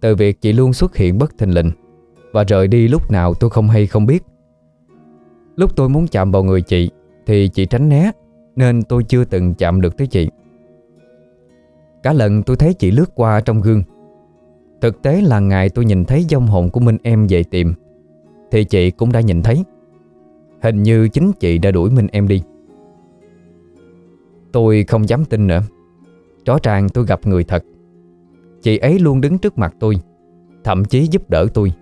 Từ việc chị luôn xuất hiện bất thình lình và rời đi lúc nào tôi không hay không biết. Lúc tôi muốn chạm vào người chị, Thì chị tránh né, Nên tôi chưa từng chạm được tới chị. Cả lần tôi thấy chị lướt qua trong gương. Thực tế là ngày tôi nhìn thấy dông hồn của Minh em về tìm, Thì chị cũng đã nhìn thấy. Hình như chính chị đã đuổi Minh em đi. Tôi không dám tin nữa. Rõ ràng tôi gặp người thật. Chị ấy luôn đứng trước mặt tôi, Thậm chí giúp đỡ tôi.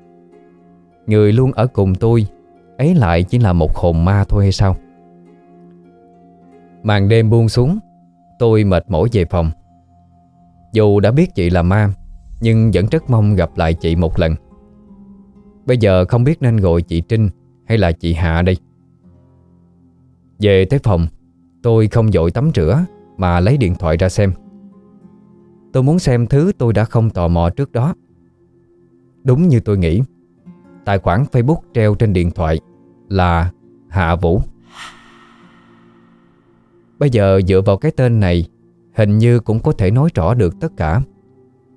Người luôn ở cùng tôi, Ấy lại chỉ là một hồn ma thôi hay sao? Màn đêm buông xuống, Tôi mệt mỏi về phòng. Dù đã biết chị là ma, Nhưng vẫn rất mong gặp lại chị một lần. Bây giờ không biết nên gọi chị Trinh Hay là chị Hạ đây. Về tới phòng, Tôi không dội tắm rửa Mà lấy điện thoại ra xem. Tôi muốn xem thứ tôi đã không tò mò trước đó. Đúng như tôi nghĩ Tài khoản Facebook treo trên điện thoại Là Hạ Vũ. Bây giờ dựa vào cái tên này, Hình như cũng có thể nói rõ được tất cả.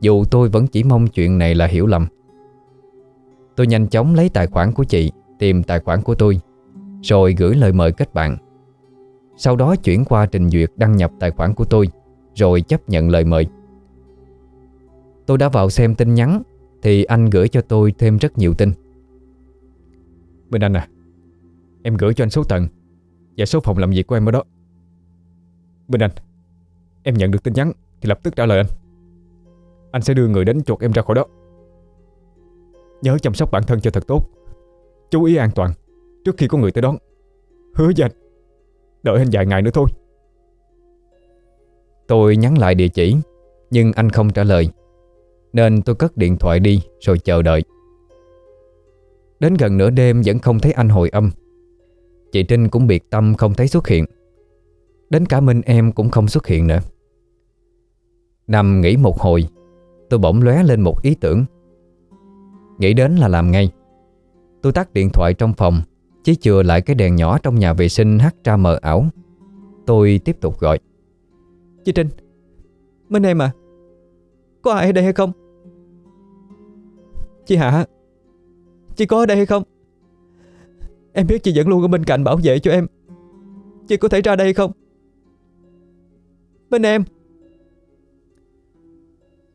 Dù tôi vẫn chỉ mong chuyện này là hiểu lầm. Tôi nhanh chóng lấy tài khoản của chị, Tìm tài khoản của tôi, Rồi gửi lời mời kết bạn. Sau đó chuyển qua trình duyệt đăng nhập tài khoản của tôi, Rồi chấp nhận lời mời. Tôi đã vào xem tin nhắn, Thì anh gửi cho tôi thêm rất nhiều tin. Bên anh à. Em gửi cho anh số tầng Và số phòng làm việc của em ở đó. Bên anh, Em nhận được tin nhắn thì lập tức trả lời anh. Anh sẽ đưa người đến chuột em ra khỏi đó. Nhớ chăm sóc bản thân cho thật tốt. Chú ý an toàn Trước khi có người tới đón. Hứa với anh, Đợi anh vài ngày nữa thôi. Tôi nhắn lại địa chỉ, Nhưng anh không trả lời. Nên tôi cất điện thoại đi Rồi chờ đợi. Đến gần nửa đêm vẫn không thấy anh hồi âm. Chị Trinh cũng biệt tâm không thấy xuất hiện. Đến cả Minh em cũng không xuất hiện nữa. Nằm nghỉ một hồi, Tôi bỗng lóe lên một ý tưởng. Nghĩ đến là làm ngay. Tôi tắt điện thoại trong phòng, Chỉ chừa lại cái đèn nhỏ trong nhà vệ sinh hắt ra mờ ảo. Tôi tiếp tục gọi. Chị Trinh Minh em à? Có ai ở đây hay không? Chị Hạ. Chị có ở đây hay không? Em biết chị vẫn luôn ở bên cạnh bảo vệ cho em. Chị có thể ra đây không? Bên em.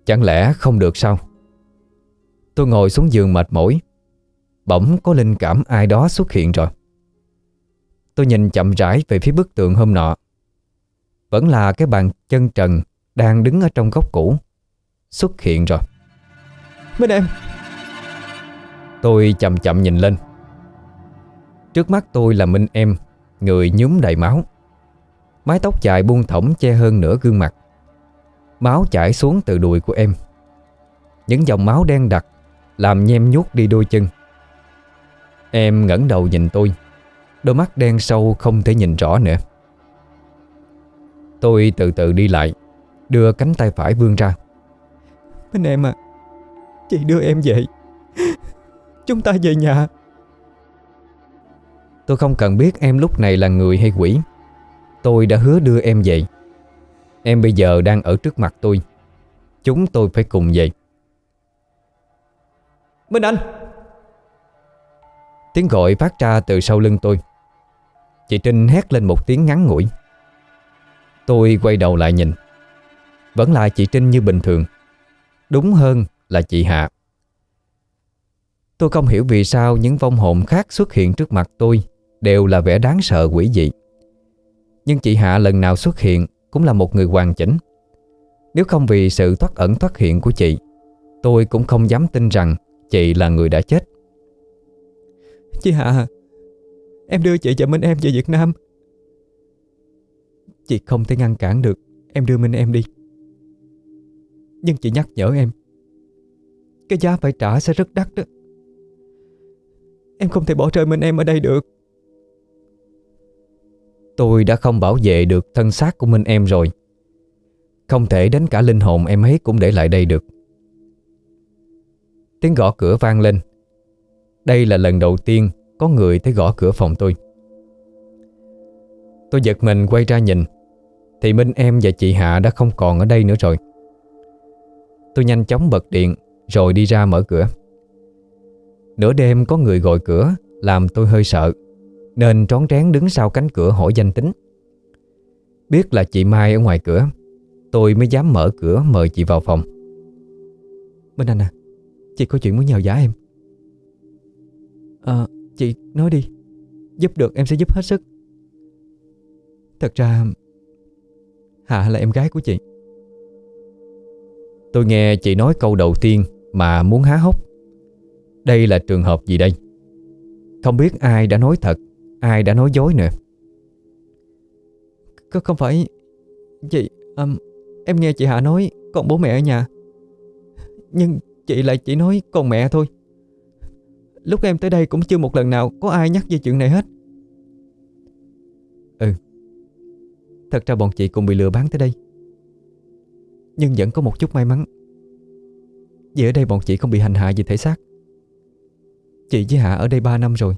Chẳng lẽ không được sao? Tôi ngồi xuống giường mệt mỏi. Bỗng có linh cảm ai đó xuất hiện rồi. Tôi nhìn chậm rãi về phía bức tượng hôm nọ. Vẫn là cái bàn chân trần Đang đứng ở trong góc cũ. Xuất hiện rồi. Bên em Tôi chậm chậm nhìn lên. Trước mắt tôi là Minh Em, Người nhúm đầy máu. Mái tóc dài buông thõng che hơn nửa gương mặt. Máu chảy xuống từ đùi của em. Những dòng máu đen đặc Làm nhem nhuốc đi đôi chân. Em ngẩng đầu nhìn tôi, Đôi mắt đen sâu không thể nhìn rõ nữa. Tôi từ từ đi lại, Đưa cánh tay phải vươn ra. Bên em à Chị đưa em về. Chúng ta về nhà. Tôi không cần biết em lúc này là người hay quỷ. Tôi đã hứa đưa em về. Em bây giờ đang ở trước mặt tôi. Chúng tôi phải cùng về. Minh Anh! Tiếng gọi phát ra từ sau lưng tôi. Chị Trinh hét lên một tiếng ngắn ngủi. Tôi quay đầu lại nhìn. Vẫn là chị Trinh như bình thường. Đúng hơn là chị Hạ Tôi không hiểu vì sao những vong hồn khác xuất hiện trước mặt tôi Đều là vẻ đáng sợ quỷ dị. Nhưng chị Hạ lần nào xuất hiện Cũng là một người hoàn chỉnh. Nếu không vì sự thoát ẩn thoát hiện của chị Tôi cũng không dám tin rằng Chị là người đã chết. Chị Hạ Em đưa chị và Minh em về Việt Nam. Chị không thể ngăn cản được Em đưa Minh em đi. Nhưng chị nhắc nhở em Cái giá phải trả sẽ rất đắt đó Em không thể bỏ rơi mình, em ở đây được. Tôi đã không bảo vệ được thân xác của Minh em rồi. Không thể đến cả linh hồn em ấy cũng để lại đây được. Tiếng gõ cửa vang lên. Đây là lần đầu tiên có người tới gõ cửa phòng tôi. Tôi giật mình quay ra nhìn. Thì Minh, em và chị Hạ đã không còn ở đây nữa rồi. Tôi nhanh chóng bật điện Rồi đi ra mở cửa. Nửa đêm có người gọi cửa Làm tôi hơi sợ Nên trón trén đứng sau cánh cửa hỏi danh tính. Biết là chị Mai ở ngoài cửa Tôi mới dám mở cửa mời chị vào phòng. Minh Anh à Chị có chuyện muốn nhờ giá em. À chị nói đi Giúp được em sẽ giúp hết sức. Thật ra Hạ là em gái của chị. Tôi nghe chị nói câu đầu tiên Mà muốn há hốc đây là trường hợp gì đây? Không biết ai đã nói thật Ai đã nói dối nữa. C Không phải. Chị um, Em nghe chị Hạ nói Còn bố mẹ ở nhà. Nhưng chị lại chỉ nói còn mẹ thôi. Lúc em tới đây cũng chưa một lần nào Có ai nhắc về chuyện này hết. Ừ. Thật ra bọn chị cũng bị lừa bán tới đây. Nhưng vẫn có một chút may mắn. Vì ở đây bọn chị không bị hành hạ về thể xác. Chị với Hạ ở đây 3 năm rồi.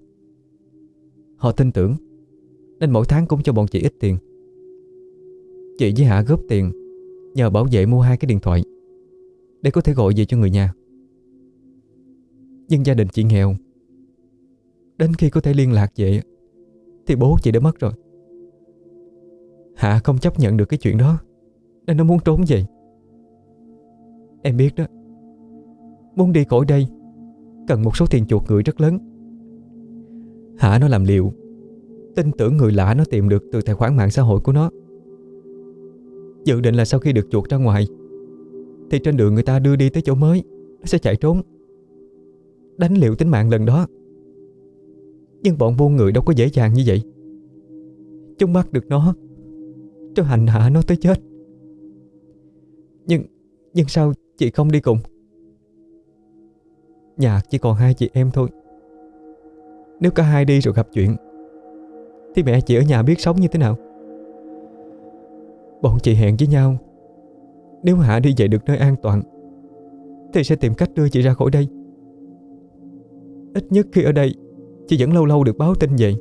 Họ tin tưởng, Nên mỗi tháng cũng cho bọn chị ít tiền. Chị với Hạ góp tiền Nhờ bảo vệ mua hai cái điện thoại Để có thể gọi về cho người nhà. Nhưng gia đình chị nghèo. Đến khi có thể liên lạc về Thì bố chị đã mất rồi. Hạ không chấp nhận được cái chuyện đó, Nên nó muốn trốn về. Em biết đó, Muốn đi khỏi đây Cần một số tiền chuột người rất lớn. Hả nó làm liều? Tin tưởng người lạ nó tìm được từ tài khoản mạng xã hội của nó. Dự định là sau khi được chuột ra ngoài, Thì trên đường người ta đưa đi tới chỗ mới, Nó sẽ chạy trốn. Đánh liệu tính mạng lần đó. Nhưng bọn buôn người đâu có dễ dàng như vậy. Chúng bắt được nó, Cho hành hạ nó tới chết. Nhưng Nhưng sao chị không đi cùng? Nhà chỉ còn hai chị em thôi. Nếu cả hai đi rồi gặp chuyện, Thì mẹ chị ở nhà biết sống như thế nào? Bọn chị hẹn với nhau. Nếu Hạ đi về được nơi an toàn, Thì sẽ tìm cách đưa chị ra khỏi đây. Ít nhất khi ở đây, Chị vẫn lâu lâu được báo tin vậy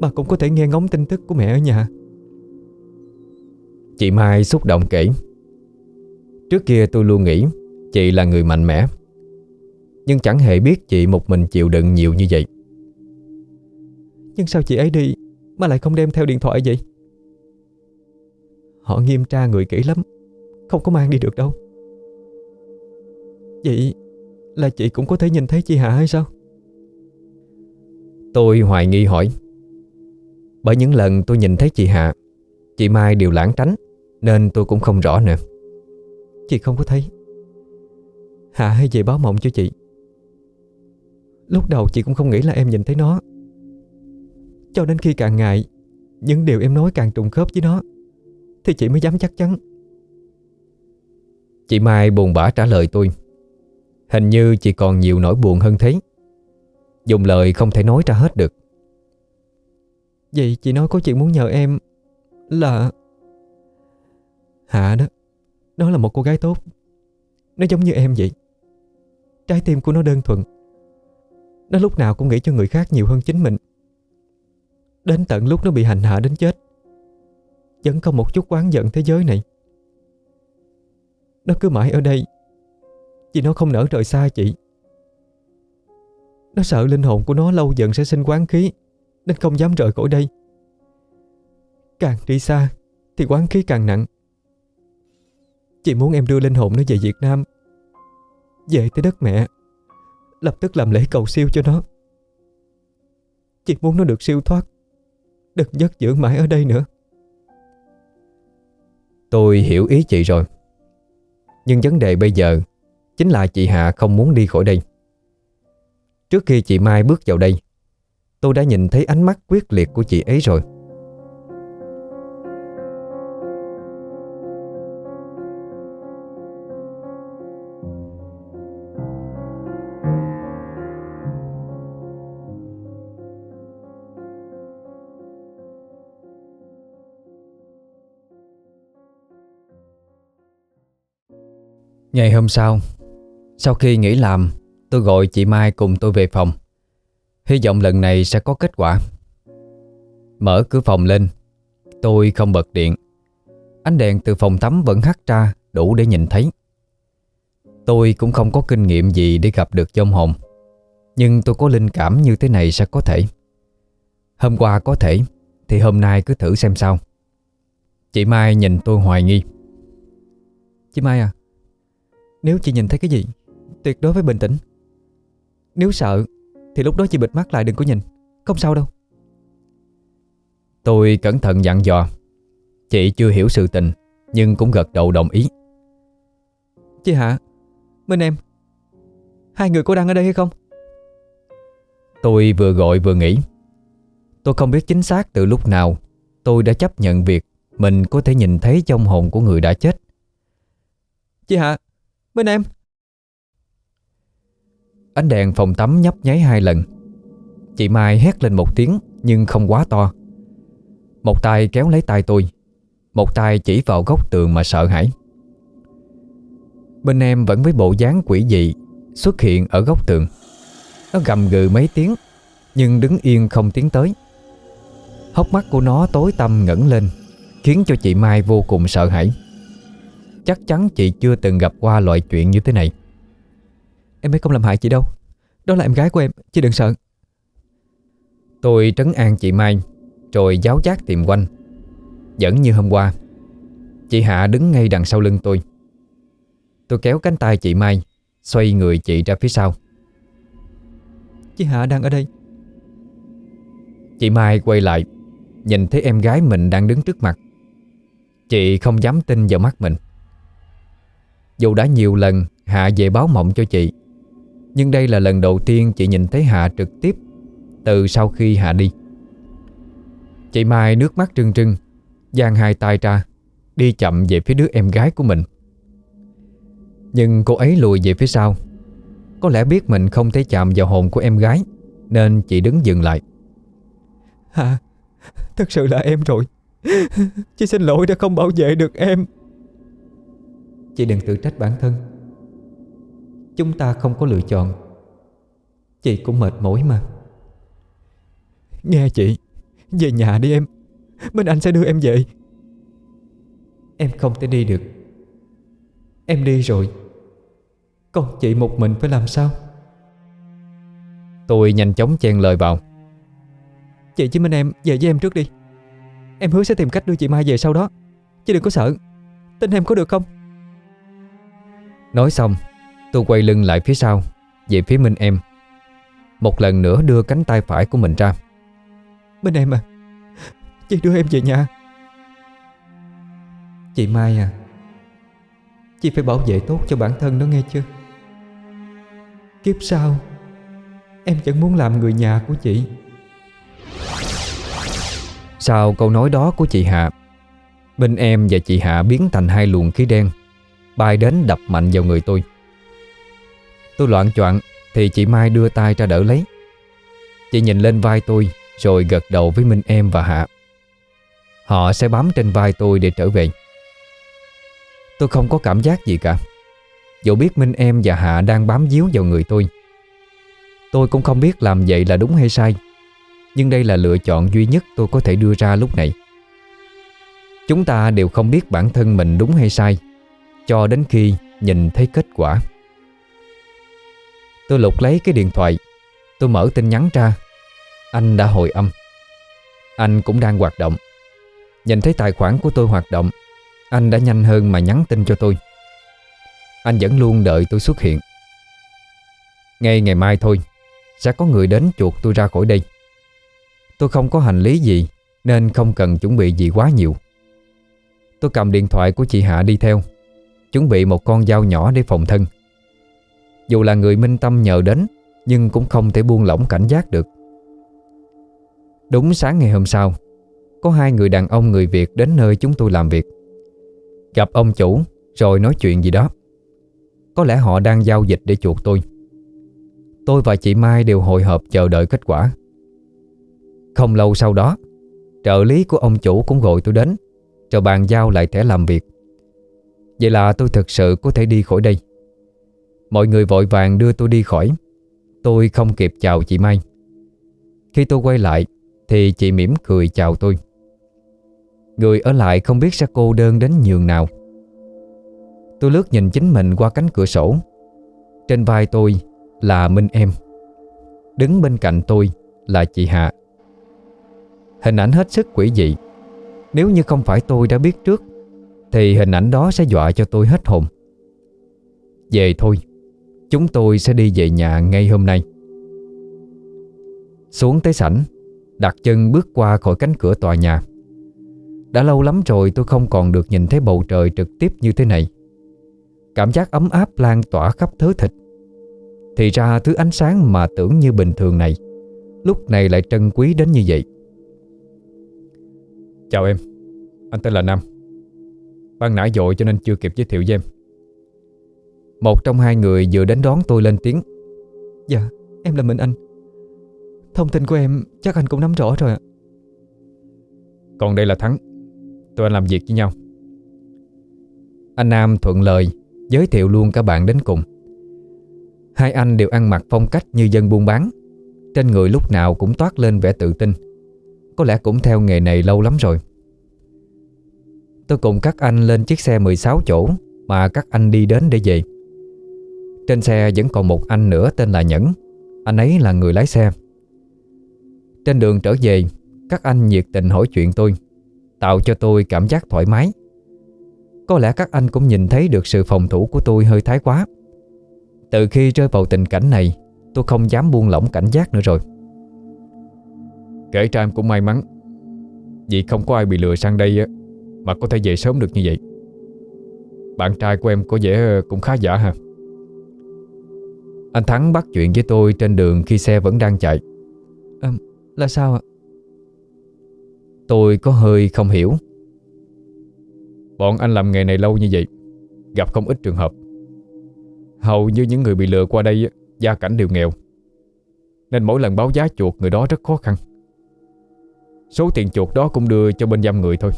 Bà cũng có thể nghe ngóng tin tức của mẹ ở nhà. Chị Mai xúc động kể. Trước kia tôi luôn nghĩ Chị là người mạnh mẽ. Nhưng chẳng hề biết chị một mình chịu đựng nhiều như vậy. Nhưng sao chị ấy đi Mà lại không đem theo điện thoại vậy? Họ nghiêm tra người kỹ lắm, Không có mang đi được đâu. Vậy là chị cũng có thể nhìn thấy chị Hạ hay sao? Tôi hoài nghi hỏi. Bởi những lần tôi nhìn thấy chị Hạ, Chị Mai đều lãng tránh, Nên tôi cũng không rõ nữa. Chị không có thấy. Hạ hay về báo mộng cho chị? Lúc đầu chị cũng không nghĩ là em nhìn thấy nó. Cho đến khi càng ngày Những điều em nói càng trùng khớp với nó Thì chị mới dám chắc chắn. Chị Mai buồn bã trả lời tôi. Hình như chị còn nhiều nỗi buồn hơn thế. Dùng lời không thể nói ra hết được. Vậy chị nói có chuyện muốn nhờ em Là Hạ đó Nó là một cô gái tốt. Nó giống như em vậy. Trái tim của nó đơn thuần nó lúc nào cũng nghĩ cho người khác nhiều hơn chính mình. Đến tận lúc nó bị hành hạ đến chết, Vẫn không một chút oán giận thế giới này. Nó cứ mãi ở đây, Vì nó không nỡ rời xa chị. Nó sợ linh hồn của nó lâu dần sẽ sinh quán khí, Nên không dám rời khỏi đây. Càng đi xa Thì quán khí càng nặng. Chị muốn em đưa linh hồn nó về Việt Nam, Về tới đất mẹ. Lập tức làm lễ cầu siêu cho nó. Chị muốn nó được siêu thoát, Đừng giấc dưỡng mãi ở đây nữa. Tôi hiểu ý chị rồi. Nhưng vấn đề bây giờ Chính là chị Hạ không muốn đi khỏi đây. Trước khi chị Mai bước vào đây, Tôi đã nhìn thấy ánh mắt quyết liệt của chị ấy rồi. Ngày hôm sau Sau khi nghỉ làm, Tôi gọi chị Mai cùng tôi về phòng. Hy vọng lần này sẽ có kết quả. Mở cửa phòng lên, Tôi không bật điện. Ánh đèn từ phòng tắm vẫn hắt ra, Đủ để nhìn thấy. Tôi cũng không có kinh nghiệm gì để gặp được trong hồn, Nhưng tôi có linh cảm như thế này sẽ có thể. Hôm qua có thể, Thì hôm nay cứ thử xem sao. Chị Mai nhìn tôi hoài nghi. Chị Mai à nếu chị nhìn thấy cái gì Tuyệt đối phải bình tĩnh. Nếu sợ Thì lúc đó chị bịt mắt lại đừng có nhìn Không sao đâu. Tôi cẩn thận dặn dò. Chị chưa hiểu sự tình Nhưng cũng gật đầu đồng ý. Chị Hạ Minh em Hai người có đang ở đây hay không? Tôi vừa gọi vừa nghĩ. Tôi không biết chính xác từ lúc nào Tôi đã chấp nhận việc Mình có thể nhìn thấy trong hồn của người đã chết. Chị Hạ Bên em. Ánh đèn phòng tắm nhấp nháy hai lần. Chị Mai hét lên một tiếng, Nhưng không quá to. Một tay kéo lấy tay tôi, Một tay chỉ vào góc tường mà sợ hãi. Bên em vẫn với bộ dáng quỷ dị Xuất hiện ở góc tường. Nó gầm gừ mấy tiếng, Nhưng đứng yên không tiến tới. Hốc mắt của nó tối tăm ngẩng lên, Khiến cho chị Mai vô cùng sợ hãi. Chắc chắn chị chưa từng gặp qua loại chuyện như thế này. Em ấy không làm hại chị đâu. Đó là em gái của em, Chị đừng sợ. Tôi trấn an chị Mai, Rồi giáo giác tìm quanh. Vẫn như hôm qua, Chị Hạ đứng ngay đằng sau lưng tôi. Tôi kéo cánh tay chị Mai, Xoay người chị ra phía sau. Chị Hạ đang ở đây. Chị Mai quay lại, Nhìn thấy em gái mình đang đứng trước mặt. Chị không dám tin vào mắt mình. Dù đã nhiều lần Hạ về báo mộng cho chị. Nhưng đây là lần đầu tiên chị nhìn thấy Hạ trực tiếp Từ sau khi Hạ đi. Chị Mai nước mắt trưng trưng giang hai tay ra, Đi chậm về phía đứa em gái của mình. Nhưng cô ấy lùi về phía sau. Có lẽ biết mình không thể chạm vào hồn của em gái, Nên chị đứng dừng lại. Hạ, Thật sự là em rồi. Chị xin lỗi đã không bảo vệ được em. Chị đừng tự trách bản thân. Chúng ta không có lựa chọn. Chị cũng mệt mỏi mà. Nghe chị, Về nhà đi em. Bên anh sẽ đưa em về. Em không thể đi được. Em đi rồi. Còn chị một mình phải làm sao? Tôi nhanh chóng chen lời vào. Chị với Minh em, về với em trước đi. Em hứa sẽ tìm cách đưa chị Mai về sau đó. Chị đừng có sợ. Tin em có được không? Nói xong Tôi quay lưng lại phía sau Về phía Minh em. Một lần nữa đưa cánh tay phải của mình ra. Minh em à Chị đưa em về nhà. Chị Mai à Chị phải bảo vệ tốt cho bản thân đó nghe chưa? Kiếp sau Em vẫn muốn làm người nhà của chị. Sau câu nói đó của chị Hạ Minh em và chị Hạ biến thành hai luồng khí đen Bay đến đập mạnh vào người tôi. Tôi loạn choạng Thì chị Mai đưa tay ra đỡ lấy. Chị nhìn lên vai tôi Rồi gật đầu với Minh em và Hạ. Họ sẽ bám trên vai tôi để trở về. Tôi không có cảm giác gì cả. Dù biết Minh em và Hạ đang bám díu vào người tôi. Tôi cũng không biết làm vậy là đúng hay sai. Nhưng đây là lựa chọn duy nhất tôi có thể đưa ra lúc này. Chúng ta đều không biết bản thân mình đúng hay sai. Cho đến khi nhìn thấy kết quả. Tôi lục lấy cái điện thoại. Tôi mở tin nhắn ra. Anh đã hồi âm. Anh cũng đang hoạt động. Nhìn thấy tài khoản của tôi hoạt động, Anh đã nhanh hơn mà nhắn tin cho tôi. Anh vẫn luôn đợi tôi xuất hiện. Ngay ngày mai thôi, Sẽ có người đến chuột tôi ra khỏi đây. Tôi không có hành lý gì, Nên không cần chuẩn bị gì quá nhiều. Tôi cầm điện thoại của chị Hạ đi theo. Chuẩn bị một con dao nhỏ để phòng thân. Dù là người minh tâm nhờ đến, Nhưng cũng không thể buông lỏng cảnh giác được. Đúng sáng ngày hôm sau, Có hai người đàn ông người Việt đến nơi chúng tôi làm việc. Gặp ông chủ, Rồi nói chuyện gì đó. Có lẽ họ đang giao dịch để chuộc tôi. Tôi và chị Mai đều hồi hộp chờ đợi kết quả. Không lâu sau đó, Trợ lý của ông chủ cũng gọi tôi đến, Rồi bàn giao lại thẻ làm việc. Vậy là tôi thực sự có thể đi khỏi đây. Mọi người vội vàng đưa tôi đi khỏi. Tôi không kịp chào chị Mai. Khi tôi quay lại, Thì chị mỉm cười chào tôi. Người ở lại không biết sẽ cô đơn đến nhường nào. Tôi lướt nhìn chính mình qua cánh cửa sổ. Trên vai tôi là Minh Em. Đứng bên cạnh tôi là chị Hạ Hình ảnh hết sức quỷ dị. Nếu như không phải tôi đã biết trước thì hình ảnh đó sẽ dọa cho tôi hết hồn. Về thôi, Chúng tôi sẽ đi về nhà ngay hôm nay. Xuống tới sảnh, Đặt chân bước qua khỏi cánh cửa tòa nhà. Đã lâu lắm rồi tôi không còn được nhìn thấy bầu trời trực tiếp như thế này. Cảm giác ấm áp lan tỏa khắp thớ thịt. Thì ra thứ ánh sáng mà tưởng như bình thường này, Lúc này lại trân quý đến như vậy. Chào em, Anh tên là Nam. Ban nãy dội cho nên chưa kịp giới thiệu với em. Một trong hai người vừa đến đón tôi lên tiếng. Dạ em là Minh Anh. Thông tin của em chắc anh cũng nắm rõ rồi ạ. Còn đây là Thắng. Tụi anh làm việc với nhau. Anh Nam thuận lời Giới thiệu luôn cả bạn đến cùng. Hai anh đều ăn mặc phong cách như dân buôn bán. Trên người lúc nào cũng toát lên vẻ tự tin. Có lẽ cũng theo nghề này lâu lắm rồi Tôi cùng các anh lên chiếc xe 16 chỗ Mà các anh đi đến để về. Trên xe vẫn còn một anh nữa tên là Nhẫn. Anh ấy là người lái xe. Trên đường trở về, Các anh nhiệt tình hỏi chuyện tôi, Tạo cho tôi cảm giác thoải mái. Có lẽ các anh cũng nhìn thấy được sự phòng thủ của tôi hơi thái quá. Từ khi rơi vào tình cảnh này, Tôi không dám buông lỏng cảnh giác nữa rồi. Kể ra em cũng may mắn, Vì không có ai bị lừa sang đây mà có thể về sớm được như vậy. Bạn trai của em có vẻ cũng khá giả ha. Anh Thắng bắt chuyện với tôi trên đường khi xe vẫn đang chạy. À, Là sao ạ? Tôi có hơi không hiểu. Bọn anh làm nghề này lâu như vậy Gặp không ít trường hợp. Hầu như những người bị lừa qua đây Gia cảnh đều nghèo. Nên mỗi lần báo giá chuột người đó rất khó khăn. Số tiền chuột đó cũng đưa cho bên giam người thôi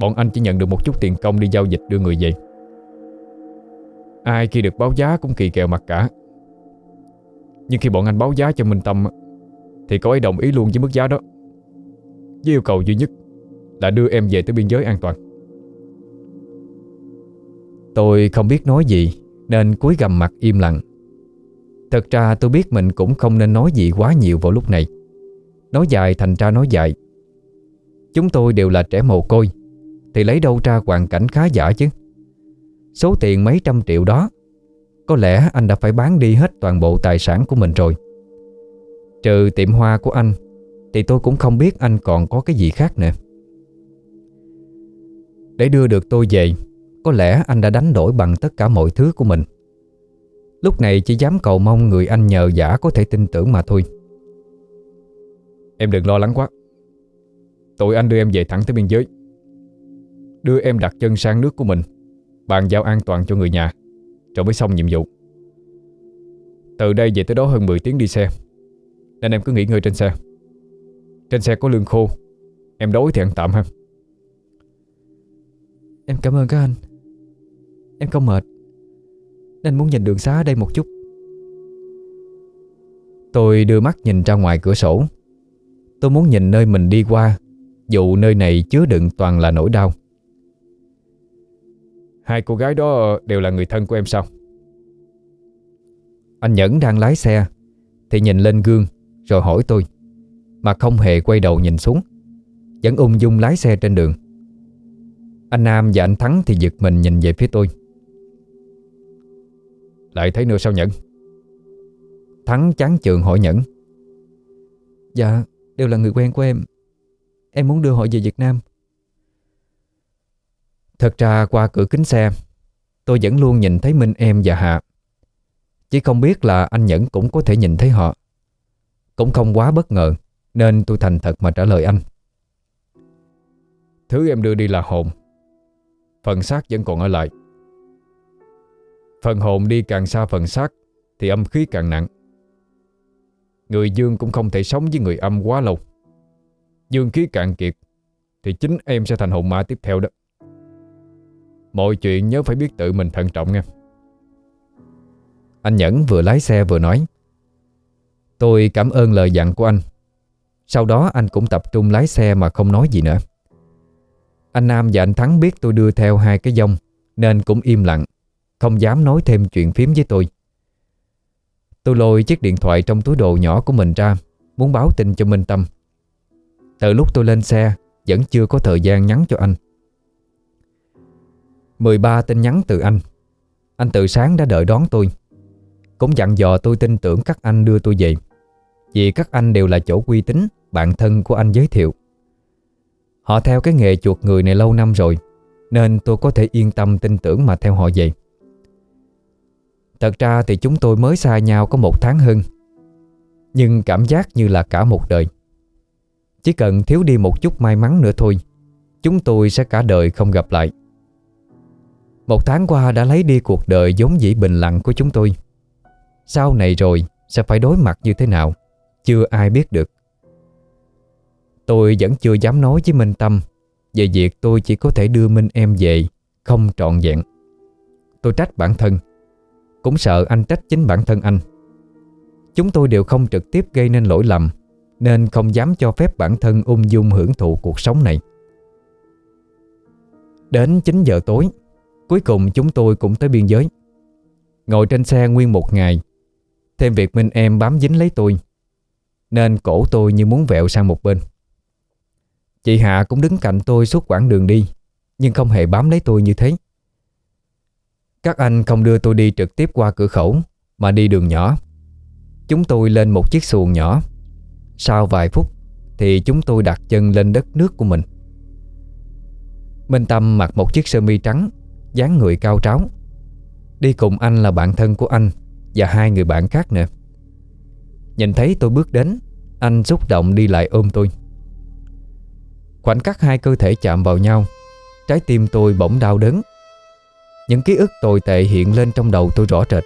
Bọn anh chỉ nhận được một chút tiền công đi giao dịch đưa người về. Ai khi được báo giá cũng kỳ kèo mặt cả. Nhưng khi bọn anh báo giá cho Minh Tâm Thì cậu ấy đồng ý luôn với mức giá đó. Với yêu cầu duy nhất Là đưa em về tới biên giới an toàn. Tôi không biết nói gì, Nên cúi gầm mặt im lặng. Thật ra tôi biết mình cũng không nên nói gì quá nhiều vào lúc này. Nói dài thành ra nói dài. Chúng tôi đều là trẻ mồ côi. Thì lấy đâu ra hoàn cảnh khá giả chứ? Số tiền mấy trăm triệu đó, Có lẽ anh đã phải bán đi hết toàn bộ tài sản của mình rồi. Trừ tiệm hoa của anh, Thì tôi cũng không biết anh còn có cái gì khác nữa. Để đưa được tôi về, Có lẽ anh đã đánh đổi bằng tất cả mọi thứ của mình. Lúc này chỉ dám cầu mong người anh nhờ giả có thể tin tưởng mà thôi. Em đừng lo lắng quá. Tụi anh đưa em về thẳng tới biên giới. Đưa em đặt chân sang nước của mình. Bàn giao an toàn cho người nhà. Rồi mới xong nhiệm vụ. Từ đây về tới đó hơn 10 tiếng đi xe. Nên em cứ nghỉ ngơi trên xe. Trên xe có lương khô. Em đói thì ăn tạm ha. Em cảm ơn các anh. Em không mệt. Nên muốn nhìn đường xá ở đây một chút. Tôi đưa mắt nhìn ra ngoài cửa sổ. Tôi muốn nhìn nơi mình đi qua Dù nơi này chứa đựng toàn là nỗi đau Hai cô gái đó đều là người thân của em sao? Anh Nhẫn đang lái xe, Thì nhìn lên gương, Rồi hỏi tôi, Mà không hề quay đầu nhìn xuống, Vẫn ung dung lái xe trên đường. Anh Nam và anh Thắng thì giật mình nhìn về phía tôi. Lại thấy nữa sao Nhẫn? Thắng chán chường hỏi Nhẫn. Dạ đều là người quen của em. Em muốn đưa họ về Việt Nam. Thật ra qua cửa kính xe, Tôi vẫn luôn nhìn thấy Minh, em và Hạ. Chỉ không biết là anh Nhẫn cũng có thể nhìn thấy họ. Cũng không quá bất ngờ, Nên tôi thành thật mà trả lời anh. Thứ em đưa đi là hồn. Phần xác vẫn còn ở lại. Phần hồn đi càng xa phần xác, Thì âm khí càng nặng. Người dương cũng không thể sống với người âm quá lâu. Dương khí cạn kiệt, Thì chính em sẽ thành hồn ma tiếp theo đó. Mọi chuyện nhớ phải biết tự mình thận trọng nha. Anh Nhẫn vừa lái xe vừa nói, Tôi cảm ơn lời dặn của anh. Sau đó anh cũng tập trung lái xe mà không nói gì nữa. Anh Nam và anh Thắng biết tôi đưa theo hai cái dông, Nên cũng im lặng, Không dám nói thêm chuyện phím với tôi. Tôi lôi chiếc điện thoại trong túi đồ nhỏ của mình ra, Muốn báo tin cho Minh Tâm. Từ lúc tôi lên xe, Vẫn chưa có thời gian nhắn cho anh. 13 tin nhắn từ anh. Anh từ sáng đã đợi đón tôi. Cũng dặn dò tôi tin tưởng các anh đưa tôi về. Vì các anh đều là chỗ uy tín, Bạn thân của anh giới thiệu. Họ theo cái nghề chuột người này lâu năm rồi, Nên tôi có thể yên tâm tin tưởng mà theo họ về. Thật ra thì chúng tôi mới xa nhau có một tháng hơn, Nhưng cảm giác như là cả một đời. Chỉ cần thiếu đi một chút may mắn nữa thôi, Chúng tôi sẽ cả đời không gặp lại. Một tháng qua đã lấy đi cuộc đời giống dĩ bình lặng của chúng tôi. Sau này rồi, sẽ phải đối mặt như thế nào? Chưa ai biết được. Tôi vẫn chưa dám nói với Minh Tâm Về việc tôi chỉ có thể đưa Minh em về, Không trọn vẹn. Tôi trách bản thân, cũng sợ anh trách chính bản thân anh. Chúng tôi đều không trực tiếp gây nên lỗi lầm, Nên không dám cho phép bản thân ung dung hưởng thụ cuộc sống này. Đến 9 giờ tối Cuối cùng chúng tôi cũng tới biên giới. Ngồi trên xe nguyên một ngày, Thêm việc Minh em bám dính lấy tôi, Nên cổ tôi như muốn vẹo sang một bên. Chị Hạ cũng đứng cạnh tôi suốt quãng đường đi, Nhưng không hề bám lấy tôi như thế. Các anh không đưa tôi đi trực tiếp qua cửa khẩu, Mà đi đường nhỏ. Chúng tôi lên một chiếc xuồng nhỏ. Sau vài phút Thì chúng tôi đặt chân lên đất nước của mình. Minh Tâm mặc một chiếc sơ mi trắng dáng người cao tráo. Đi cùng anh là bạn thân của anh Và hai người bạn khác nữa. Nhìn thấy tôi bước đến, Anh xúc động đi lại ôm tôi. Khoảnh khắc hai cơ thể chạm vào nhau, Trái tim tôi bỗng đau đớn. Những ký ức tồi tệ hiện lên trong đầu tôi rõ rệt.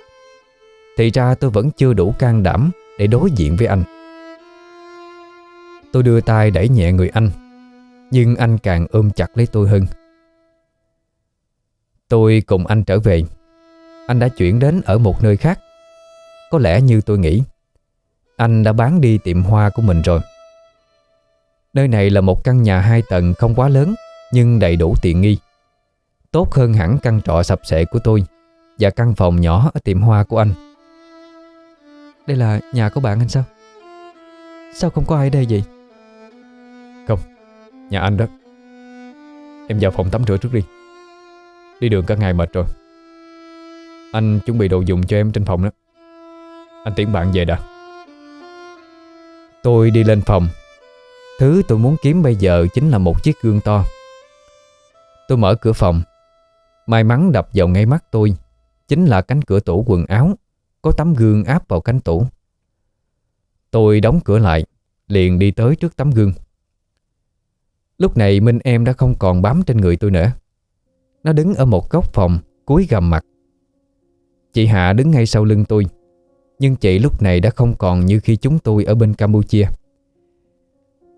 Thì ra tôi vẫn chưa đủ can đảm Để đối diện với anh. Tôi đưa tay đẩy nhẹ người anh, Nhưng anh càng ôm chặt lấy tôi hơn. Tôi cùng anh trở về. Anh đã chuyển đến ở một nơi khác. Có lẽ như tôi nghĩ Anh đã bán đi tiệm hoa của mình rồi. Nơi này là một căn nhà hai tầng không quá lớn Nhưng đầy đủ tiện nghi. Tốt hơn hẳn căn trọ sập sệ của tôi Và căn phòng nhỏ ở tiệm hoa của anh. Đây là nhà của bạn anh sao? Sao không có ai ở đây vậy? Không, nhà anh đó. Em vào phòng tắm rửa trước đi. Đi đường cả ngày mệt rồi. Anh chuẩn bị đồ dùng cho em trên phòng đó. Anh tiễn bạn về đã. Tôi đi lên phòng. Thứ tôi muốn kiếm bây giờ chính là một chiếc gương to. Tôi mở cửa phòng. May mắn đập vào ngay mắt tôi. Chính là cánh cửa tủ quần áo. Có tấm gương áp vào cánh tủ. Tôi đóng cửa lại, Liền đi tới trước tấm gương. Lúc này Minh em đã không còn bám trên người tôi nữa. Nó đứng ở một góc phòng, Cúi gầm mặt. Chị Hạ đứng ngay sau lưng tôi, Nhưng chị lúc này đã không còn như khi chúng tôi ở bên Campuchia.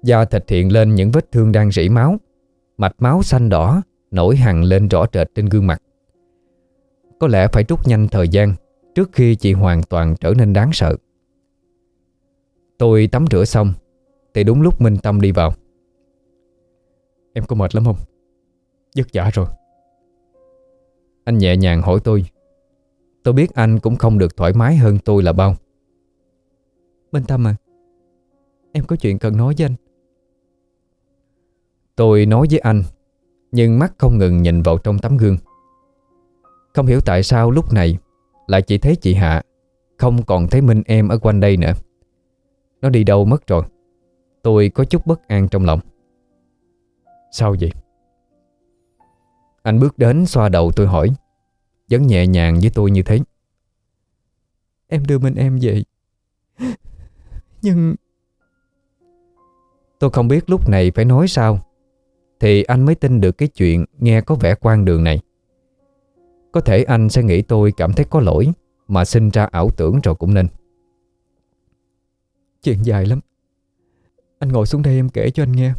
Da thịt hiện lên những vết thương đang rỉ máu, Mạch máu xanh đỏ Nổi hằn lên rõ rệt trên gương mặt. Có lẽ phải rút nhanh thời gian Trước khi chị hoàn toàn trở nên đáng sợ. Tôi tắm rửa xong, Thì đúng lúc Minh Tâm đi vào. Em có mệt lắm không? Dứt giả rồi. Anh nhẹ nhàng hỏi tôi. Tôi biết anh cũng không được thoải mái hơn tôi là bao. Minh Tâm à Em có chuyện cần nói với anh. Tôi nói với anh Nhưng mắt không ngừng nhìn vào trong tấm gương. Không hiểu tại sao lúc này Lại chỉ thấy chị Hạ Không còn thấy Minh em ở quanh đây nữa. Nó đi đâu mất rồi? Tôi có chút bất an trong lòng. Sao vậy? Anh bước đến xoa đầu tôi hỏi. Vẫn nhẹ nhàng với tôi như thế. Em đưa Minh em về. Nhưng Tôi không biết lúc này phải nói sao. Thì anh mới tin được cái chuyện Nghe có vẻ quan đường này. Có thể anh sẽ nghĩ tôi cảm thấy có lỗi Mà sinh ra ảo tưởng rồi cũng nên. Chuyện dài lắm. Anh ngồi xuống đây em kể cho anh nghe.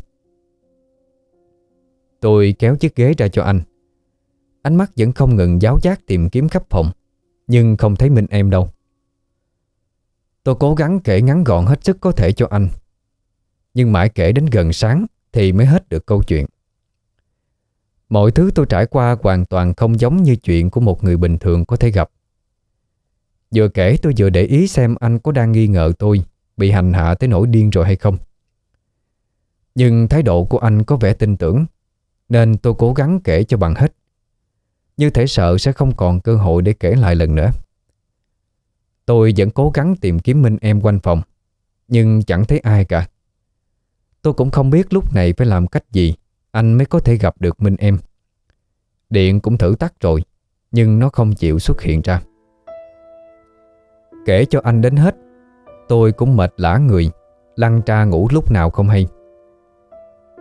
Tôi kéo chiếc ghế ra cho anh Ánh mắt vẫn không ngừng giáo giác tìm kiếm khắp phòng, Nhưng không thấy Minh em đâu. Tôi cố gắng kể ngắn gọn hết sức có thể cho anh, Nhưng mãi kể đến gần sáng Thì mới hết được câu chuyện. Mọi thứ tôi trải qua hoàn toàn không giống như chuyện của một người bình thường có thể gặp. Vừa kể tôi vừa để ý xem anh có đang nghi ngờ tôi Bị hành hạ tới nỗi điên rồi hay không. Nhưng thái độ của anh có vẻ tin tưởng, Nên tôi cố gắng kể cho bằng hết. Như thể sợ sẽ không còn cơ hội để kể lại lần nữa. Tôi vẫn cố gắng tìm kiếm Minh em quanh phòng, Nhưng chẳng thấy ai cả. Tôi cũng không biết lúc này phải làm cách gì, Anh mới có thể gặp được Minh em. Điện cũng thử tắt rồi, Nhưng nó không chịu xuất hiện ra. Kể cho anh đến hết, Tôi cũng mệt lã người, Lăn tra ngủ lúc nào không hay.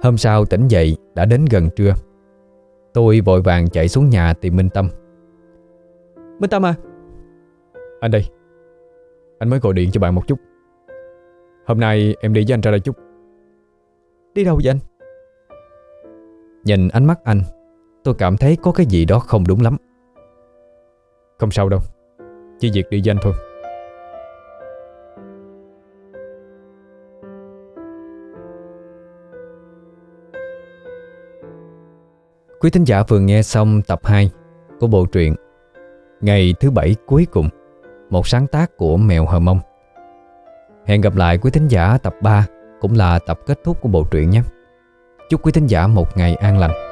Hôm sau tỉnh dậy, Đã đến gần trưa. Tôi vội vàng chạy xuống nhà tìm Minh Tâm. Minh Tâm à? Anh đây. Anh mới gọi điện cho bạn một chút. Hôm nay em đi với anh ra đây chút. Đi đâu vậy anh? Nhìn ánh mắt anh Tôi cảm thấy có cái gì đó không đúng lắm. Không sao đâu. Chỉ việc đi với anh thôi Quý thính giả vừa nghe xong tập 2 của bộ truyện Ngày thứ bảy cuối cùng, Một sáng tác của Mèo Hờ Mông. Hẹn gặp lại quý thính giả tập 3 Cũng là tập kết thúc của bộ truyện nhé. Chúc quý thính giả một ngày an lành.